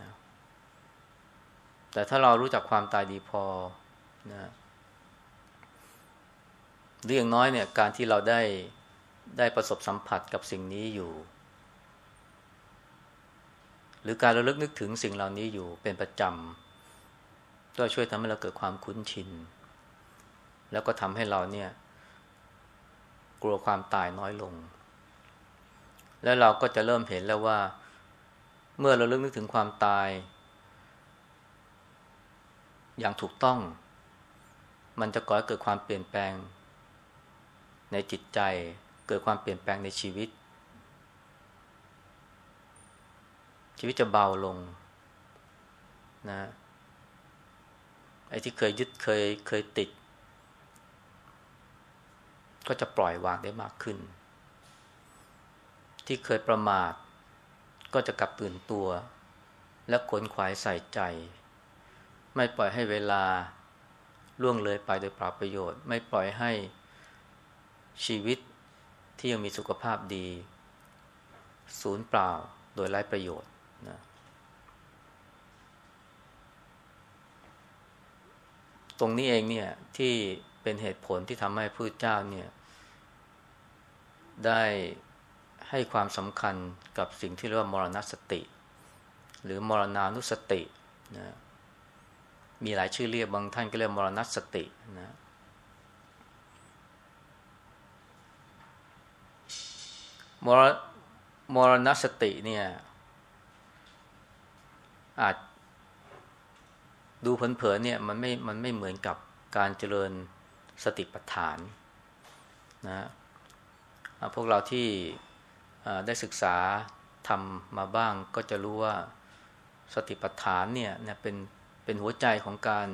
นะแต่ถ้าเรารู้จักความตายดีพอนะ หรืออย่างน้อยเนี่ยการที่เราได้ได้ประสบสัมผัสกับสิ่งนี้อยู่ หรือการระลึกนึกถึงสิ่งเหล่านี้อยู่เป็นประจำก็ช่วยทำให้เราเกิดความคุ้นชิน แล้วก็ทำให้เราเนี่ยกลัวความตายน้อยลง แล้วเราก็จะเริ่มเห็นแล้วว่า เมื่อเราเลึกนึกถึงความตาย อย่างถูกต้อง มันจะก่อให้เกิดความเปลี่ยนแปลง ในจิตใจเกิดความเปลี่ยนแปลงในชีวิต ชีวิตจะเบาลงนะไอ้ที่เคยยึดเคยเคยติด ก็จะปล่อยวางได้มากขึ้น ที่เคยประมาท ก็จะกลับตื่นตัว และขนขวายใส่ใจ ไม่ปล่อยให้เวลาล่วงเลยไปโดยปราประโยชน์ ไม่ปล่อยให้ ชีวิตที่ยังมีสุขภาพดี ศูนย์เปล่าโดยไร้ประโยชน์นะตรงนี้เองเนี่ยที่เป็นเหตุผลที่ทำให้พระเจ้าเนี่ย ได้ให้ความสำคัญกับสิ่งที่เรียกว่ามรณสติ หรือมรณานุสตินะมีหลายชื่อเรียกบางท่านก็เรียกมรณสตินะ มรมรณสติเนี่ย อาจดูเผินๆเนี่ยมันไม่มันไม่เหมือนกับการเจริญสติปัฏฐานนะพวกเราที่ได้ศึกษาทำมาบ้างก็จะรู้ว่าสติปัฏฐานเนี่ยเป็นเป็นหัวใจของการ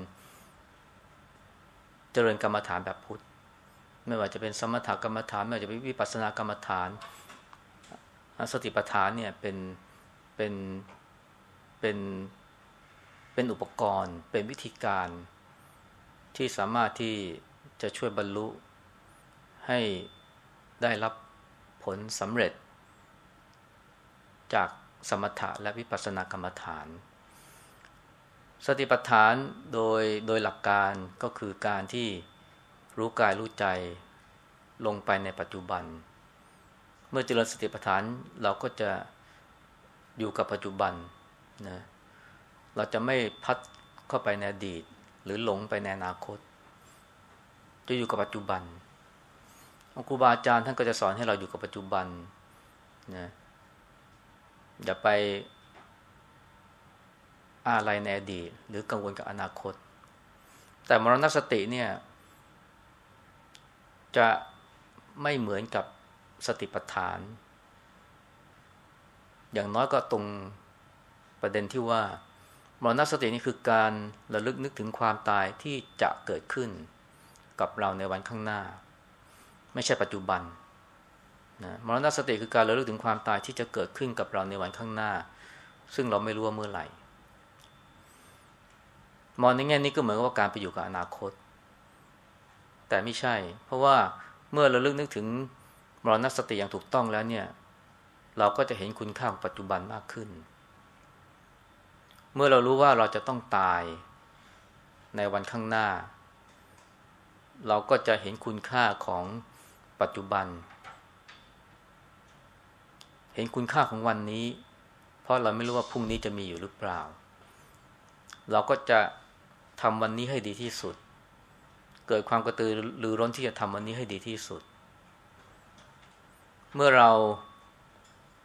เจริญกรรมฐานแบบพุทธ ไม่ว่าจะเป็นสมถกรรมฐาน ไม่ว่าจะเป็นวิปัสสนากรรมฐาน สติปัฏฐานเนี่ยเป็นเป็นเป็นเป็นอุปกรณ์ เป็นวิธีการที่สามารถที่จะช่วยบรรลุให้ได้รับผลสำเร็จ จากสมถะและวิปัสสนากรรมฐาน สติปัฏฐานโดยโดยหลักการก็คือการที่รู้กายรู้ใจลงไปในปัจจุบัน เมื่อเจริญสติปัฏฐานเราก็จะอยู่กับปัจจุบันนะเราจะไม่พัดเข้าไปในอดีต หรือหลงไปในอนาคต จะอยู่กับปัจจุบันครูบาอาจารย์ท่านก็จะสอนให้เราอยู่กับปัจจุบันนะอย่าไปอะไรในอดีต หรือกังวลกับอนาคต แต่มรณสติเนี่ย จะไม่เหมือนกับ สติปัฏฐาน อย่างน้อยก็ตรงประเด็นที่ว่ามรณสตินี่คือการระลึกนึกถึงความตายที่จะเกิดขึ้นกับเราในวันข้างหน้า ไม่ใช่ปัจจุบันนะมรณสติคือการระลึกถึงความตายที่จะเกิดขึ้นกับเราในวันข้างหน้า ซึ่งเราไม่รู้ว่าเมื่อไหร่มองในแง่นี้ก็เหมือนกับว่าการไปอยู่กับอนาคต แต่ไม่ใช่ เพราะว่าเมื่อเราลึกนึกถึง มรณสติอย่างถูกต้องแล้วเนี่ย เราก็จะเห็นคุณค่าของปัจจุบันมากขึ้น เมื่อเรารู้ว่าเราจะต้องตายในวันข้างหน้า เราก็จะเห็นคุณค่าของปัจจุบัน เห็นคุณค่าของวันนี้ เพราะเราไม่รู้ว่าพรุ่งนี้จะมีอยู่หรือเปล่า เราก็จะทำวันนี้ให้ดีที่สุด เกิดความกระตือรือร้นที่จะทำวันนี้ให้ดีที่สุด เมื่อเรา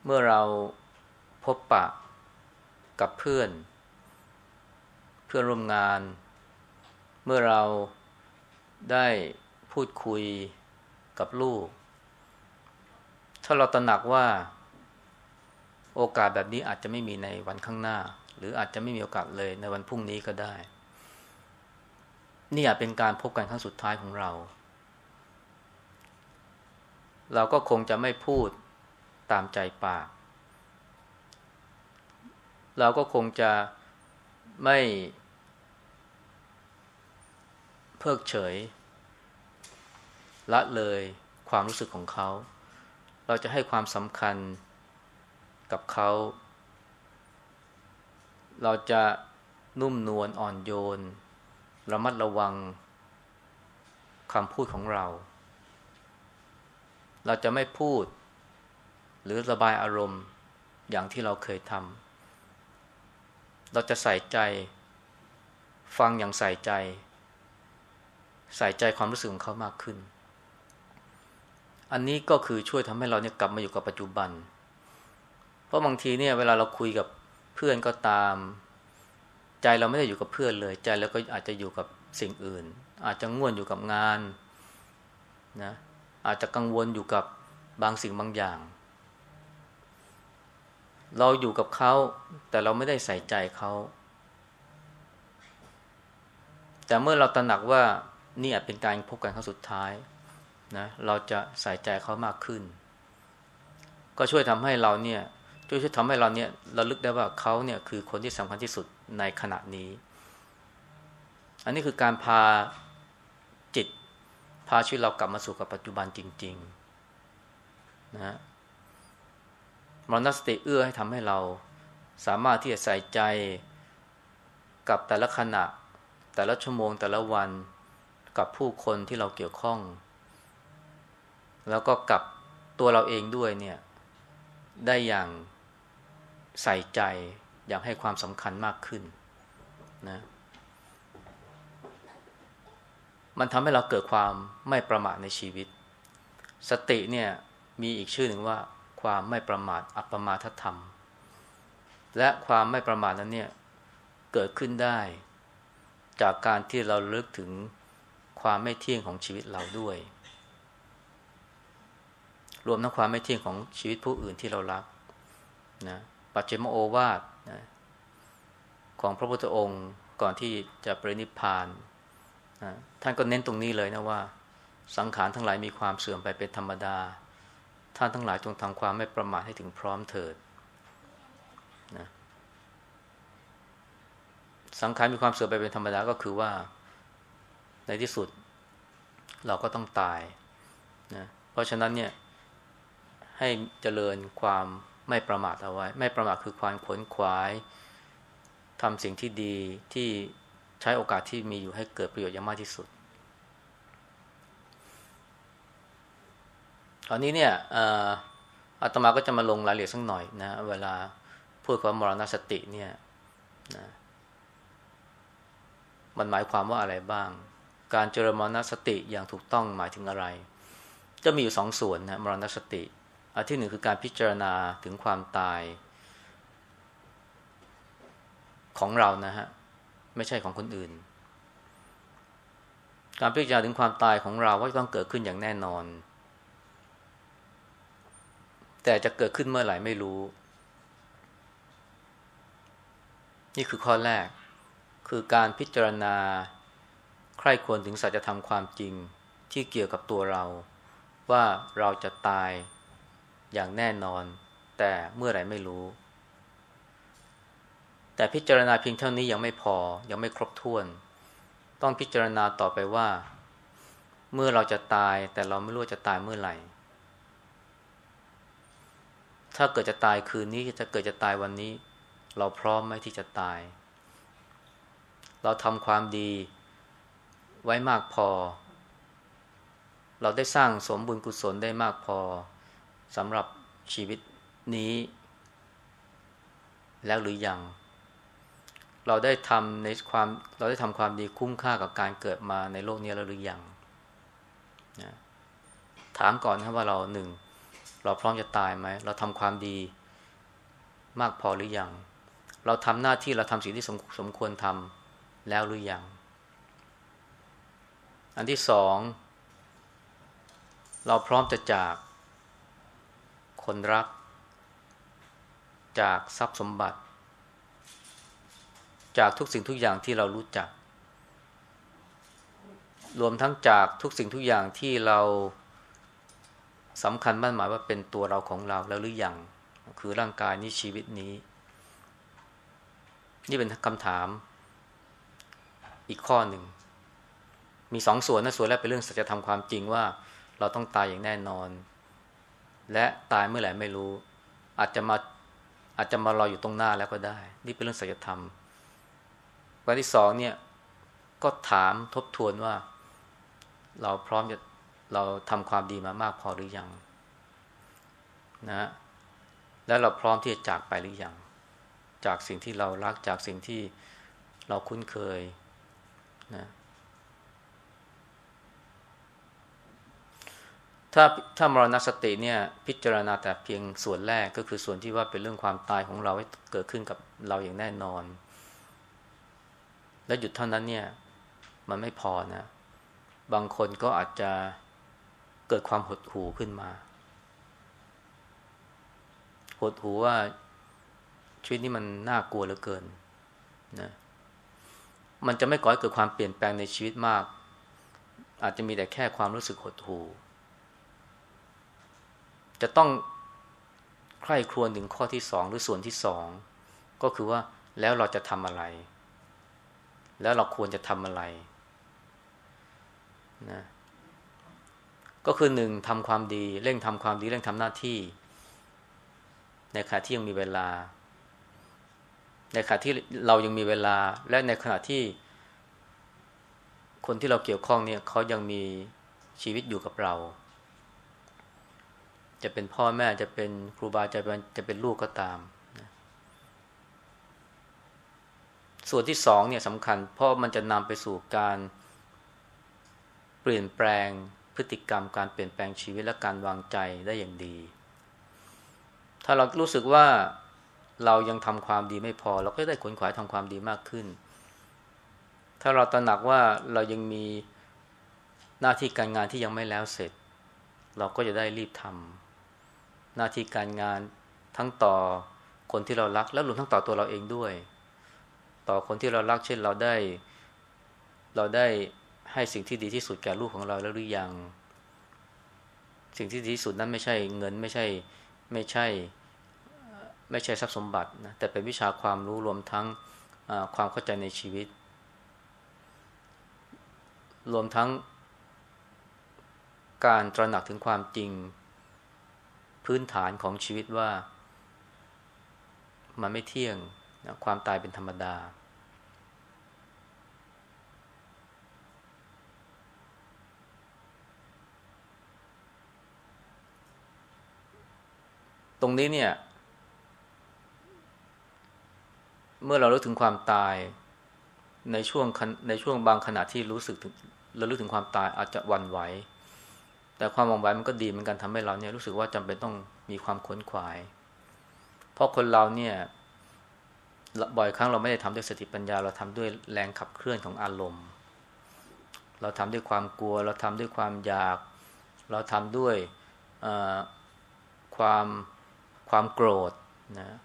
เมื่อเราพบปะกับเพื่อน เพื่อนร่วมงาน เมื่อเราได้พูดคุยกับลูก ถ้าเราตระหนักว่าโอกาสแบบนี้อาจจะไม่มีในวันข้างหน้า หรืออาจจะไม่มีโอกาสเลยในวันพรุ่งนี้ก็ได้ นี่อาจเป็นการพบกันครั้งสุดท้ายของเรา เราก็คงจะไม่พูดตามใจปาก เราก็คงจะไม่เพิกเฉย ละเลยความรู้สึกของเขา เราจะให้ความสำคัญกับเขา เราจะนุ่มนวลอ่อนโยน ระมัดระวังคำพูดของเรา เราจะไม่พูด หรือระบายอารมณ์อย่างที่เราเคยทำเราจะใส่ใจ ฟังอย่างใส่ใจ ใส่ใจความรู้สึกของเขามากขึ้น อันนี้ก็คือช่วยทำให้เราเนี่ยกลับมาอยู่กับปัจจุบัน เพราะบางทีเนี่ยเวลาเราคุยกับเพื่อนก็ตาม ใจเราไม่ได้อยู่กับเพื่อนเลย ใจเราก็อาจจะอยู่กับสิ่งอื่น อาจจะง่วนอยู่กับงานนะ อาจจะกังวลอยู่กับบางสิ่งบางอย่าง เราอยู่กับเขา แต่เราไม่ได้ใส่ใจเขาแต่เมื่อเราตระหนักว่านี่อาจเป็นการพบกันครั้งสุดท้ายนะเราจะใส่ใจเขามากขึ้น ก็ช่วยทำให้เราเนี่ยช่วยช่วยทำให้เราเนี่ยเราลึกได้ว่าเขาเนี่ยคือคนที่สำคัญที่สุดในขณะนี้ อันนี้คือการพา พาชีวิตเรากลับมาสู่กับปัจจุบันจริง ๆนะมรณสติเอื้อให้ทำให้เราสามารถที่จะใส่ใจกับแต่ละขณะ แต่ละชั่วโมง แต่ละวันกับผู้คนที่เราเกี่ยวข้อง แล้วก็กับตัวเราเองด้วยเนี่ยได้อย่างใส่ใจ อยางให้ความสำคัญมากขึ้นนะ มันทำให้เราเกิดความไม่ประมาทในชีวิต สติเนี่ยมีอีกชื่อหนึ่งว่าความไม่ประมาทอัปมาทธรรม และความไม่ประมาทนั้นเนี่ยเกิดขึ้นได้ จากการที่เราลึกถึงความไม่เที่ยงของชีวิตเราด้วย รวมทั้งความไม่เที่ยงของชีวิตผู้อื่นที่เรารักนะปัจเจมโอวาทนะของพระพุทธองค์ก่อนที่จะปรินิพพาน ท่านก็เน้นตรงนี้เลยนะว่า สังขารทั้งหลายมีความเสื่อมไปเป็นธรรมดา ท่านทั้งหลายจงทำความไม่ประมาทให้ถึงพร้อมเถิดนะสังขารมีความเสื่อมไปเป็นธรรมดาก็คือว่า ในที่สุด เราก็ต้องตายนะเพราะฉะนั้นเนี่ย ให้เจริญความไม่ประมาทเอาไว้ ไม่ประมาทคือความขวนขวายทำสิ่งที่ดีที่ ใช้โอกาสที่มีอยู่ให้เกิดประโยชน์อย่างมากที่สุดตอนนี้เนี่ยอาตมาก็จะมาลงรายละเอียดสักหน่อยนะ เวลาพูดคำว่ามรณสติเนี่ยนะมันหมายความว่าอะไรบ้าง การเจริญมรณสติอย่างถูกต้องหมายถึงอะไร จะมีอยู่สองส่วนนะมรณสติอันที่หนึ่งคือการพิจารณาถึงความตายของเรานะฮะ ไม่ใช่ของคนอื่น การพิจารณาถึงความตายของเราว่าต้องเกิดขึ้นอย่างแน่นอน แต่จะเกิดขึ้นเมื่อไหร่ไม่รู้ นี่คือข้อแรก คือการพิจารณาใครควรถึงสัจธรรมความจริงที่เกี่ยวกับตัวเรา ว่าเราจะตายอย่างแน่นอน แต่เมื่อไหร่ไม่รู้ แต่พิจารณาเพียงเท่านี้ยังไม่พอ ยังไม่ครบถ้วน ต้องพิจารณาต่อไปว่า เมื่อเราจะตายแต่เราไม่รู้จะตายเมื่อไหร่ ถ้าเกิดจะตายคืนนี้จะเกิดจะตายวันนี้ เราพร้อมไหมที่จะตาย เราทำความดีไว้มากพอ เราได้สร้างสมบุญกุศลได้มากพอสำหรับชีวิตนี้ แล้วหรือยัง เราได้ทำในความเราได้ทำความดีคุ้มค่ากับการเกิดมาในโลกนี้แล้วหรือยังนะถามก่อนนะว่าเราหนึ่งเราพร้อมจะตายไหมเราทำความดีมากพอหรือยัง เราทำหน้าที่เราทำสิ่งที่สมสมควรทำแล้วหรือยัง อันที่สองเราพร้อมจะจากคนรัก จากทรัพย์สมบัติ จากทุกสิ่งทุกอย่างที่เรารู้จัก รวมทั้งจากทุกสิ่งทุกอย่างที่เราสำคัญมั่นหมายว่าเป็นตัวเราของเราแล้วหรือยังคือร่างกายนี้ชีวิตนี้ นี่เป็นคำถามอีกข้อหนึ่ง มีสองส่วนนะส่วนแรกเป็นเรื่องสัจธรรมความจริงว่า เราต้องตายอย่างแน่นอน และตายเมื่อไหร่ไม่รู้ อาจจะมาอาจจะมารออยู่ตรงหน้าแล้วก็ได้ นี่เป็นเรื่องสัจธรรม วันที่สองเนี่ย ก็ถามทบทวนว่า เราพร้อมจะเราทำความดีมามากพอหรือยัง นะ แล้วเราพร้อมที่จะจากไปหรือยัง จากสิ่งที่เรารักจากสิ่งที่เราคุ้นเคย นะถ้าถ้ามรณสติเนี่ยพิจารณาแต่เพียงส่วนแรกก็คือส่วนที่ว่าเป็นเรื่องความตายของเราให้เกิดขึ้นกับเราอย่างแน่นอน และหยุดเท่านั้นเนี่ย มันไม่พอนะ บางคนก็อาจจะเกิดความหดหู่ขึ้นมา หดหู่ว่าชีวิตนี้มันน่ากลัวเหลือเกินนะมันจะไม่ก่อให้เกิดความเปลี่ยนแปลงในชีวิตมาก อาจจะมีแต่แค่ความรู้สึกหดหู่จะต้องใคร่ครวญถึงข้อที่สองหรือส่วนที่สองก็คือว่าแล้วเราจะทำอะไร แล้วเราควรจะทำอะไรนะก็คือหนึ่งทำความดี เร่งทำความดี เร่งทำหน้าที่ ในขณะที่ยังมีเวลา ในขณะที่เรายังมีเวลา และในขณะที่ คนที่เราเกี่ยวข้องเนี่ยเขายังมีชีวิตอยู่กับเรา จะเป็นพ่อแม่จะเป็นครูบาจะเป็นจะเป็นลูกก็ตามนะ ส่วนที่สองเนี่ยสำคัญ เพราะมันจะนำไปสู่การเปลี่ยนแปลงพฤติกรรม การเปลี่ยนแปลงชีวิตและการวางใจได้อย่างดี ถ้าเรารู้สึกว่าเรายังทำความดีไม่พอ เราก็ได้ขวนขวายทำความดีมากขึ้น ถ้าเราตระหนักว่าเรายังมีหน้าที่การงานที่ยังไม่แล้วเสร็จ เราก็จะได้รีบทำหน้าที่การงานทั้งต่อคนที่เรารัก และรวมทั้งต่อตัวเราเองด้วย ต่อคนที่เรารักเช่นเราได้ เราได้ให้สิ่งที่ดีที่สุดแก่ลูกของเราแล้วหรือยัง สิ่งที่ดีที่สุดนั้นไม่ใช่เงินไม่ใช่ไม่ใช่ไม่ใช่ทรัพย์สมบัตินะแต่เป็นวิชาความรู้รวมทั้งความเข้าใจในชีวิต รวมทั้งการตระหนักถึงความจริง พื้นฐานของชีวิตว่า มันไม่เที่ยง นะความตายเป็นธรรมดา ตรงนี้เนี่ย เมื่อเรารู้ถึงความตายในช่วงในช่วงบางขณะที่รู้สึกถึงเรารู้ถึงความตายอาจจะวันไหว แต่ความหวังไว้มันก็ดีเหมือนกันทำให้เราเนี่ยรู้สึกว่าจำเป็นต้องมีความขนขวาย เพราะคนเราเนี่ย บ่อยครั้งเราไม่ได้ทำด้วยสติปัญญา เราทำด้วยแรงขับเคลื่อนของอารมณ์ เราทำด้วยความกลัว เราทำด้วยความอยาก เราทำด้วยความความโกรธนะ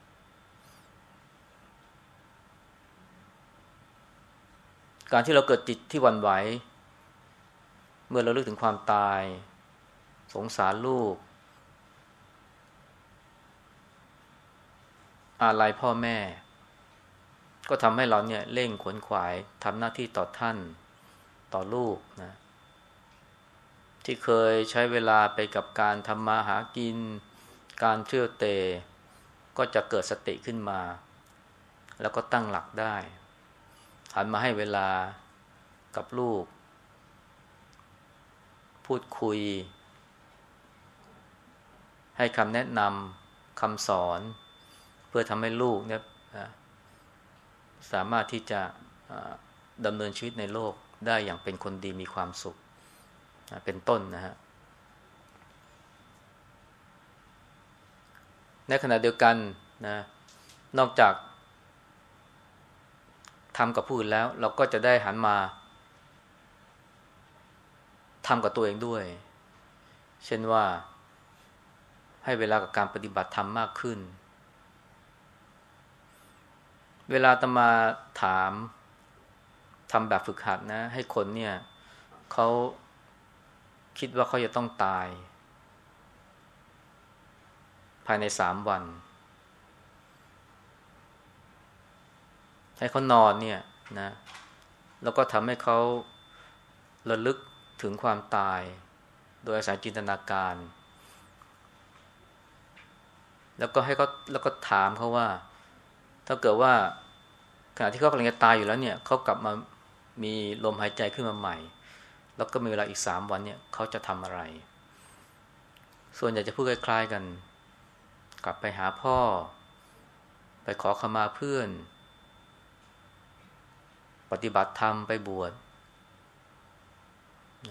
การที่เราเกิดจิตที่วันไหว เมื่อเราลึกถึงความตาย สงสารลูก อาลัยพ่อแม่ ก็ทำให้เราเนี่ยเร่งขวนขวายทำหน้าที่ต่อท่านต่อลูกนะที่เคยใช้เวลาไปกับการทำมาหากิน การเที่ยวเตะก็จะเกิดสติขึ้นมา แล้วก็ตั้งหลักได้ หันมาให้เวลากับลูก พูดคุย ให้คำแนะนำคำสอน เพื่อทำให้ลูกเนี่ย สามารถที่จะดำเนินชีวิตในโลกได้อย่างเป็นคนดีมีความสุขเป็นต้นนะฮะในขณะเดียวกันนะนอกจากทำกับผู้อื่นแล้ว เราก็จะได้หันมาทำกับตัวเองด้วย เช่นว่าให้เวลากับการปฏิบัติธรรมมากขึ้น เวลาตมาถามทำแบบฝึกหัดนะ ให้คนเนี่ยเขาคิดว่าเขาจะต้องตาย ภายในสามวัน ให้เขานอนเนี่ยนะ แล้วก็ทำให้เขาระลึกถึงความตาย โดยอาศัยจินตนาการ แล้วก็ให้เขาแล้วก็ถามเขาว่า ถ้าเกิดว่าขณะที่เขากำลังจะตายอยู่แล้วเนี่ยเขากลับมามีลมหายใจขึ้นมาใหม่ แล้วก็มีเวลาอีกสามวันเนี่ยเขาจะทำอะไร ส่วนใหญ่จะพูดคล้ายๆกัน กลับไปหาพ่อ ไปขอขมาเพื่อน ปฏิบัติธรรมไปบวช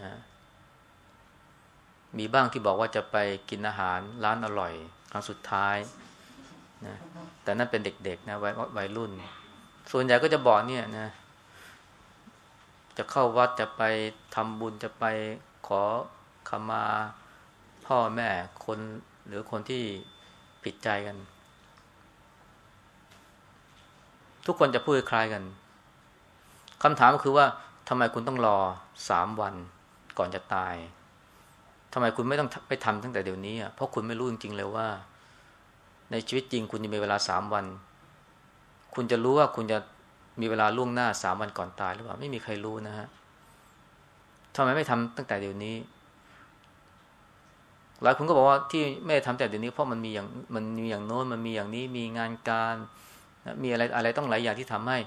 นะมีบ้างที่บอกว่าจะไปกินอาหารร้านอร่อย ครั้งสุดท้าย นะแต่นั่นเป็นเด็กๆนะวัยวัยรุ่น ส่วนใหญ่ก็จะบอกเนี่ยนะ จะเข้าวัดจะไปทำบุญจะไปขอขมาพ่อแม่คนหรือคนที่ผิดใจกัน ทุกคนจะพูดคล้ายกันคำถามก็คือว่าทำไมคุณต้องรอสามวันก่อนจะตายทำไมคุณไม่ต้องไปทำตั้งแต่เดี๋ยวนี้อะเพราะคุณไม่รู้จริงๆเลยว่า ในชีวิตจริงคุณจะมีเวลาสามวัน คุณจะรู้ว่าคุณจะมีเวลาล่วงหน้าสามวันก่อนตายหรือเปล่าไม่มีใครรู้นะฮะทำไมไม่ทำตั้งแต่เดี๋ยวนี้ หลายคนก็บอกว่าที่ไม่ทำแต่เดี๋ยวนี้เพราะมันมีอย่างมันมีอย่างโน้นมันมีอย่างนี้มีงานการมีอะไรอะไรต้องหลายอย่างที่ทำให้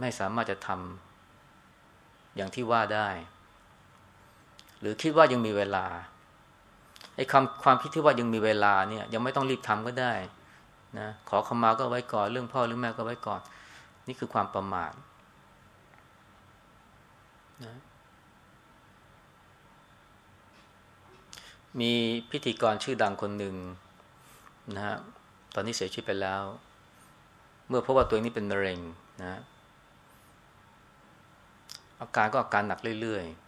ไม่สามารถจะทำอย่างที่ว่าได้ หรือคิดว่ายังมีเวลา ไอ้คำความคิดที่ว่ายังมีเวลาเนี่ย ยังไม่ต้องรีบทำก็ได้นะขอขมาก็ไว้ก่อนเรื่องพ่อหรือแม่ก็ไว้ก่อน นี่คือความประมาทนะมีพิธีกรชื่อดังคนหนึ่งนะฮะตอนนี้เสียชีวิตไปแล้ว เมื่อพบว่าตัวเองนี่เป็นมะเร็งนะอาการก็อาการหนักเรื่อยๆ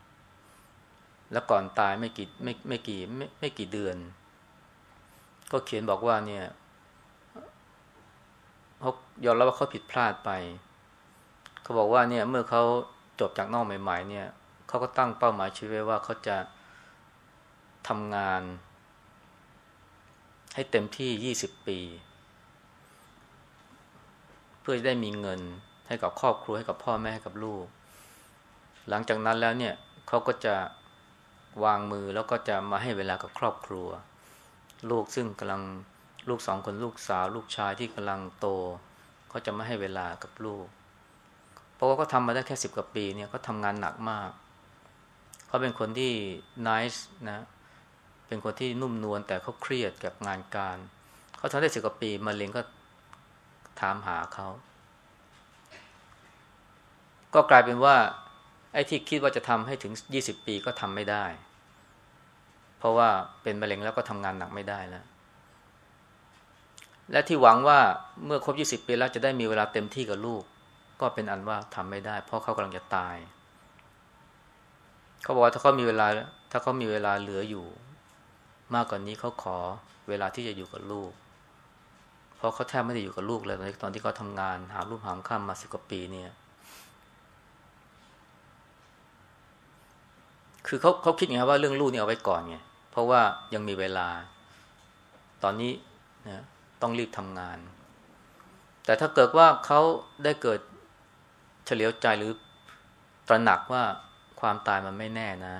แล้วก่อนตายไม่กี่ไม่ไม่กี่ไม่ไม่กี่เดือน ก็เขียนบอกว่าเนี่ยเขายอมรับว่าเขาผิดพลาดไป เขาบอกว่าเนี่ย เมื่อเขาจบจากนอกใหม่ ๆ เนี่ยเขาก็ตั้งเป้าหมายชีวิตไว้ว่าเขาจะทำงาน ให้เต็มที่ยี่สิบปี เพื่อจะได้มีเงินให้กับครอบครัวให้กับพ่อแม่ให้กับลูก หลังจากนั้นแล้วเนี่ยเขาก็จะ วางมือแล้วก็จะมาให้เวลากับครอบครัว ลูกซึ่งกำลังลูกสองคนลูกสาว ลูกชายที่กำลังโตเขาจะไม่ให้เวลากับลูก เพราะว่าก็ทำมาได้แค่สิบกว่าปีเนี่ยก็ทำงานหนักมากเขาเป็นคนที่นิสนะเป็นคนที่นุ่มนวลแต่เขาเครียดกับงานการเขาทำได้สิบกว่าปีมาเร็งก็ถามหาเขา ก็กลายเป็นว่า ไอ้ที่คิดว่าจะทำให้ถึงยี่สิบปีก็ทำไม่ได้ เพราะว่าเป็นมะเร็งแล้วก็ทำงานหนักไม่ได้แล้ว และที่หวังว่าเมื่อครบยี่สิบปีแล้วจะได้มีเวลาเต็มที่กับลูก ก็เป็นอันว่าทำไม่ได้ เพราะเขากำลังจะตาย เขาบอกว่าถ้าเขามีเวลา ถ้าเขามีเวลาเหลืออยู่ มากกว่านนี้เขาขอเวลาที่จะอยู่กับลูก เพราะเขาแทบไม่ได้อยู่กับลูกเลยตอนที่เขาทำงาน หาลูกหามข้ามมาสิบกว่าปีเนี่ยคือเขาเขาคิดไงว่าเรื่องลูกนี่เอาไว้ก่อนไง ราะว่ายังมีเวลา ตอนนี้นะต้องรีบทำงาน แต่ถ้าเกิดว่าเขาได้เกิดเฉลียวใจหรือตระหนักว่าความตายมันไม่แน่นะ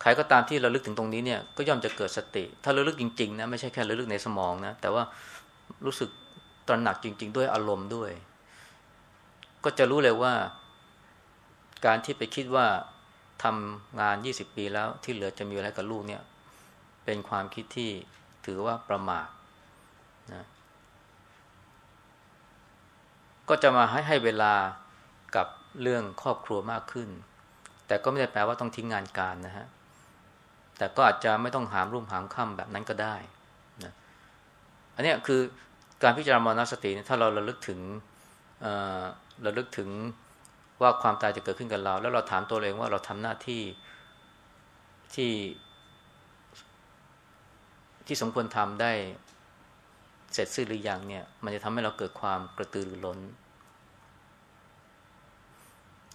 ใครก็ตามที่เราลึกถึงตรงนี้เนี่ย ก็ย่อมจะเกิดสติ ถ้าเราลึกจริงๆนะไม่ใช่แค่เราลึกในสมองนะ แต่ว่ารู้สึกตระหนักจริง ๆ ด้วยอารมณ์ด้วย ก็จะรู้เลยว่า การที่ไปคิดว่า ทำงานยี่สิบปีแล้วที่เหลือจะมีอะไรกับลูกเนี่ยเป็นความคิดที่ถือว่าประมาทนะก็จะมาให้ให้เวลากับเรื่องครอบครัวมากขึ้น แต่ก็ไม่ได้แปลว่าต้องทิ้งงานการนะฮะแต่ก็อาจจะไม่ต้องหามรุ่มหามค่ำแบบนั้นก็ได้นะอันนี้คือการพิจารณามรณสติถ้าเราระลึกถึงระลึกถึง ว่าความตายจะเกิดขึ้นกับเรา แล้วเราถามตัวเองว่าเราทำหน้าที่ที่ที่สมควรทำได้เสร็จสิ้นหรือยังเนี่ย มันจะทำให้เราเกิดความกระตือรือร้น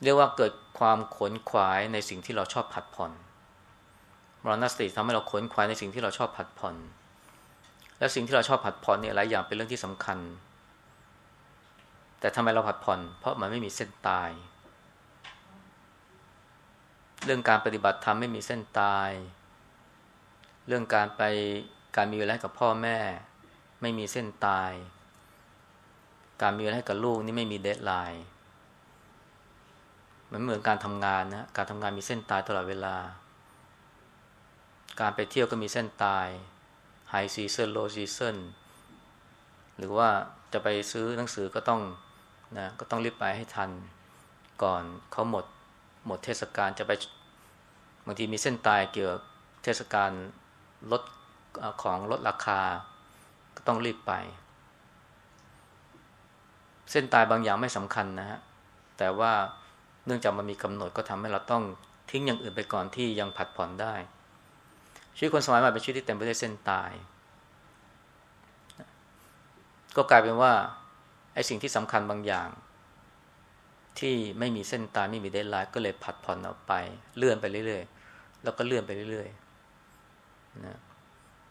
เรียกว่าเกิดความขนขวายในสิ่งที่เราชอบผัดผ่อนมรณสติทำให้เราขนขวายในสิ่งที่เราชอบผัดผ่อน และสิ่งที่เราชอบผัดผ่อนเนี่ยหลายอย่างเป็นเรื่องที่สำคัญ แต่ทำไมเราผัดผ่อน เพราะมันไม่มีเส้นตาย เรื่องการปฏิบัติธรรมไม่มีเส้นตาย เรื่องการไปการมีเวลากับพ่อแม่ ไม่มีเส้นตาย การมีอะไรให้กับลูกนี่ไม่มี deadline มันเหมือนการทำงานนะการทำงานมีเส้นตายตลอดเวลา การไปเที่ยวก็มีเส้นตาย high season low seasonหรือว่าจะไปซื้อหนังสือก็ต้องนะก็ต้องรีบไปให้ทันก่อนเขาหมด หมดเทศกาลจะไปบางทีมีเส้นตายเกี่ยวกับเทศกาลลดของลดราคาต้องรีบไป เส้นตายบางอย่างไม่สำคัญนะฮะแต่ว่าเนื่องจากมันมีกำหนดก็ทำให้เราต้องทิ้งอย่างอื่นไปก่อนที่ยังผัดผ่อนได้ ชีวิตคนสมัยใหม่เป็นชีวิตที่เต็มไปด้วยเส้นตาย ก็กลายเป็นว่าไอ้สิ่งที่สำคัญบางอย่าง ที่ไม่มีเส้นตายไม่มีเดนไลน์ก็เลยผัดผ่อนออกไป เลื่อนไปเรื่อยๆ แล้วก็เลื่อนไปเรื่อยๆนะ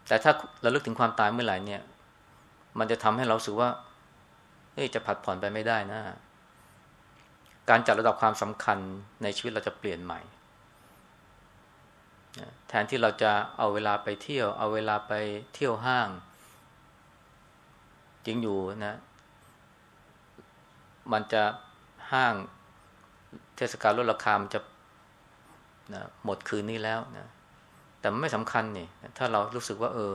แต่ถ้าเราลึกถึงความตายเมื่อไหร่เนี่ย มันจะทำให้เราสึกว่าเฮ้ยจะผัดผ่อนไปไม่ได้นะ การจัดระดับความสำคัญในชีวิตเราจะเปลี่ยนใหม่แทนที่เราจะเอาเวลาไปเที่ยว เอาเวลาไปเที่ยวห้าง จริงอยู่นะ มันจะ ห้างเทศกาลลดราคามันจะนะหมดคืนนี้แล้วนะแต่มันไม่สำคัญนี่ถ้าเรารู้สึกว่า เออ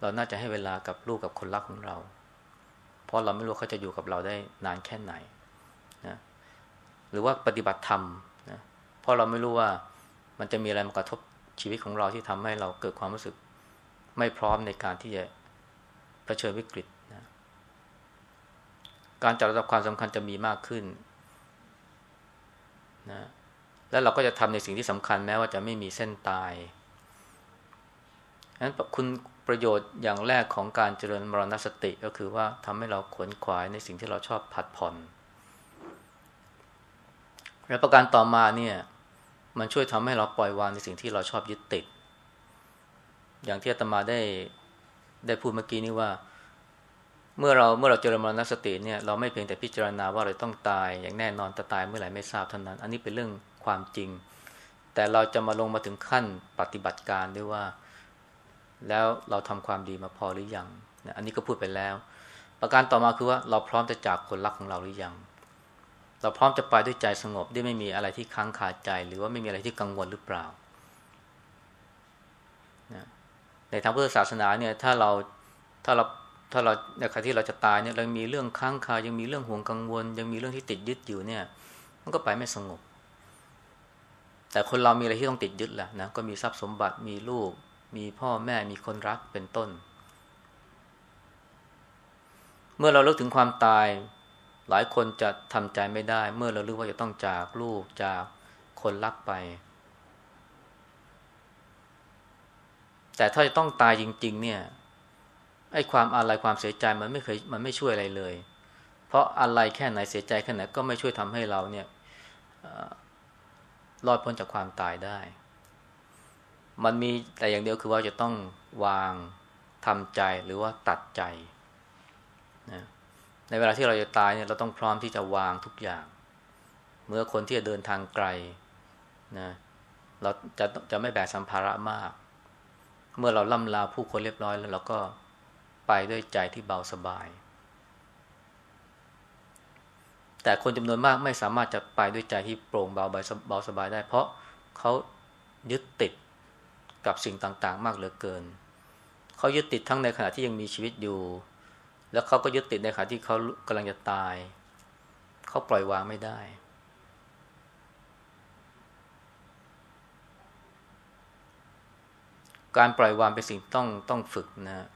เราน่าจะให้เวลากับลูกกับคนรักของเรา เพราะเราไม่รู้เขาจะอยู่กับเราได้นานแค่ไหนนะหรือว่าปฏิบัติธรรมนะเพราะเราไม่รู้ว่ามันจะมีอะไรมากระทบชีวิตของเราที่ทำให้เราเกิดความรู้สึกไม่พร้อมในการที่จะเผชิญวิกฤตนะการจัดระดับความสำคัญจะมีมากขึ้น นะแล้วเราก็จะทำในสิ่งที่สำคัญแม้ว่าจะไม่มีเส้นตายนั้นคุณประโยชน์อย่างแรกของการเจริญมรณสติก็คือว่าทำให้เราขวนขวายในสิ่งที่เราชอบผัดผ่อน และประการต่อมาเนี่ยมันช่วยทำให้เราปล่อยวางในสิ่งที่เราชอบยึดติด อย่างที่อาตมาได้ได้พูดเมื่อกี้นี้ว่า เมื่อเราเมื่อเราเจริญมรณสติเนี่ยเราไม่เพียงแต่พิจารณาว่าเราต้องตายอย่างแน่นอนจะตายเมื่อไหร่ไม่ทราบเท่านั้น อันนี้เป็นเรื่องความจริง แต่เราจะมาลงมาถึงขั้นปฏิบัติการด้วยว่า แล้วเราทำความดีมาพอหรือยังนะอันนี้ก็พูดไปแล้ว ประการต่อมาคือว่าเราพร้อมจะจากคนรักของเราหรือยัง เราพร้อมจะไปด้วยใจสงบที่ไม่มีอะไรที่ค้างคาใจ หรือว่าไม่มีอะไรที่กังวลหรือเปล่านะในทางพุทธศาสนาเนี่ยถ้าเราถ้าเรา ถ้าเราในขณะที่เราจะตายเนี่ยเรามีเรื่องค้างคายังมีเรื่องห่วงกังวล ยังมีเรื่องที่ติดยึดอยู่เนี่ย มันก็ไปไม่สงบ แต่คนเรามีอะไรที่ต้องติดยึดแหละนะก็มีทรัพย์สมบัติมีลูก มีพ่อแม่มีคนรักเป็นต้น เมื่อเราเลิกถึงความตาย หลายคนจะทำใจไม่ได้ เมื่อเรารู้ว่าจะต้องจากลูกจากคนรักไป แต่ถ้าจะต้องตายจริง ๆ เนี่ย ไอ้ความอะไรความเสียใจมันไม่เคยมันไม่ช่วยอะไรเลย เพราะอะไรแค่ไหนเสียใจแค่ไหนก็ไม่ช่วยทำให้เราเนี่ยรอดพ้นจากความตายได้ มันมีแต่อย่างเดียวคือว่าจะต้องวางทำใจหรือว่าตัดใจนะในเวลาที่เราจะตายเนี่ยเราต้องพร้อมที่จะวางทุกอย่าง เมื่อคนที่จะเดินทางไกลนะเราจะจะไม่แบกสัมภาระมาก เมื่อเราล่ำลาผู้คนเรียบร้อยแล้วเราก็ ไปด้วยใจที่เบาสบาย แต่คนจำนวนมากไม่สามารถจะไปด้วยใจที่โปร่งเบาเบาสบายได้ เพราะเขายึดติดกับสิ่งต่างๆ มากเหลือเกิน เขายึดติดทั้งในขณะที่ยังมีชีวิตอยู่ แล้วเขาก็ยึดติดในขณะที่เขากำลังจะตาย เขาปล่อยวางไม่ได้การปล่อยวางเป็นสิ่งต้องต้องฝึกนะ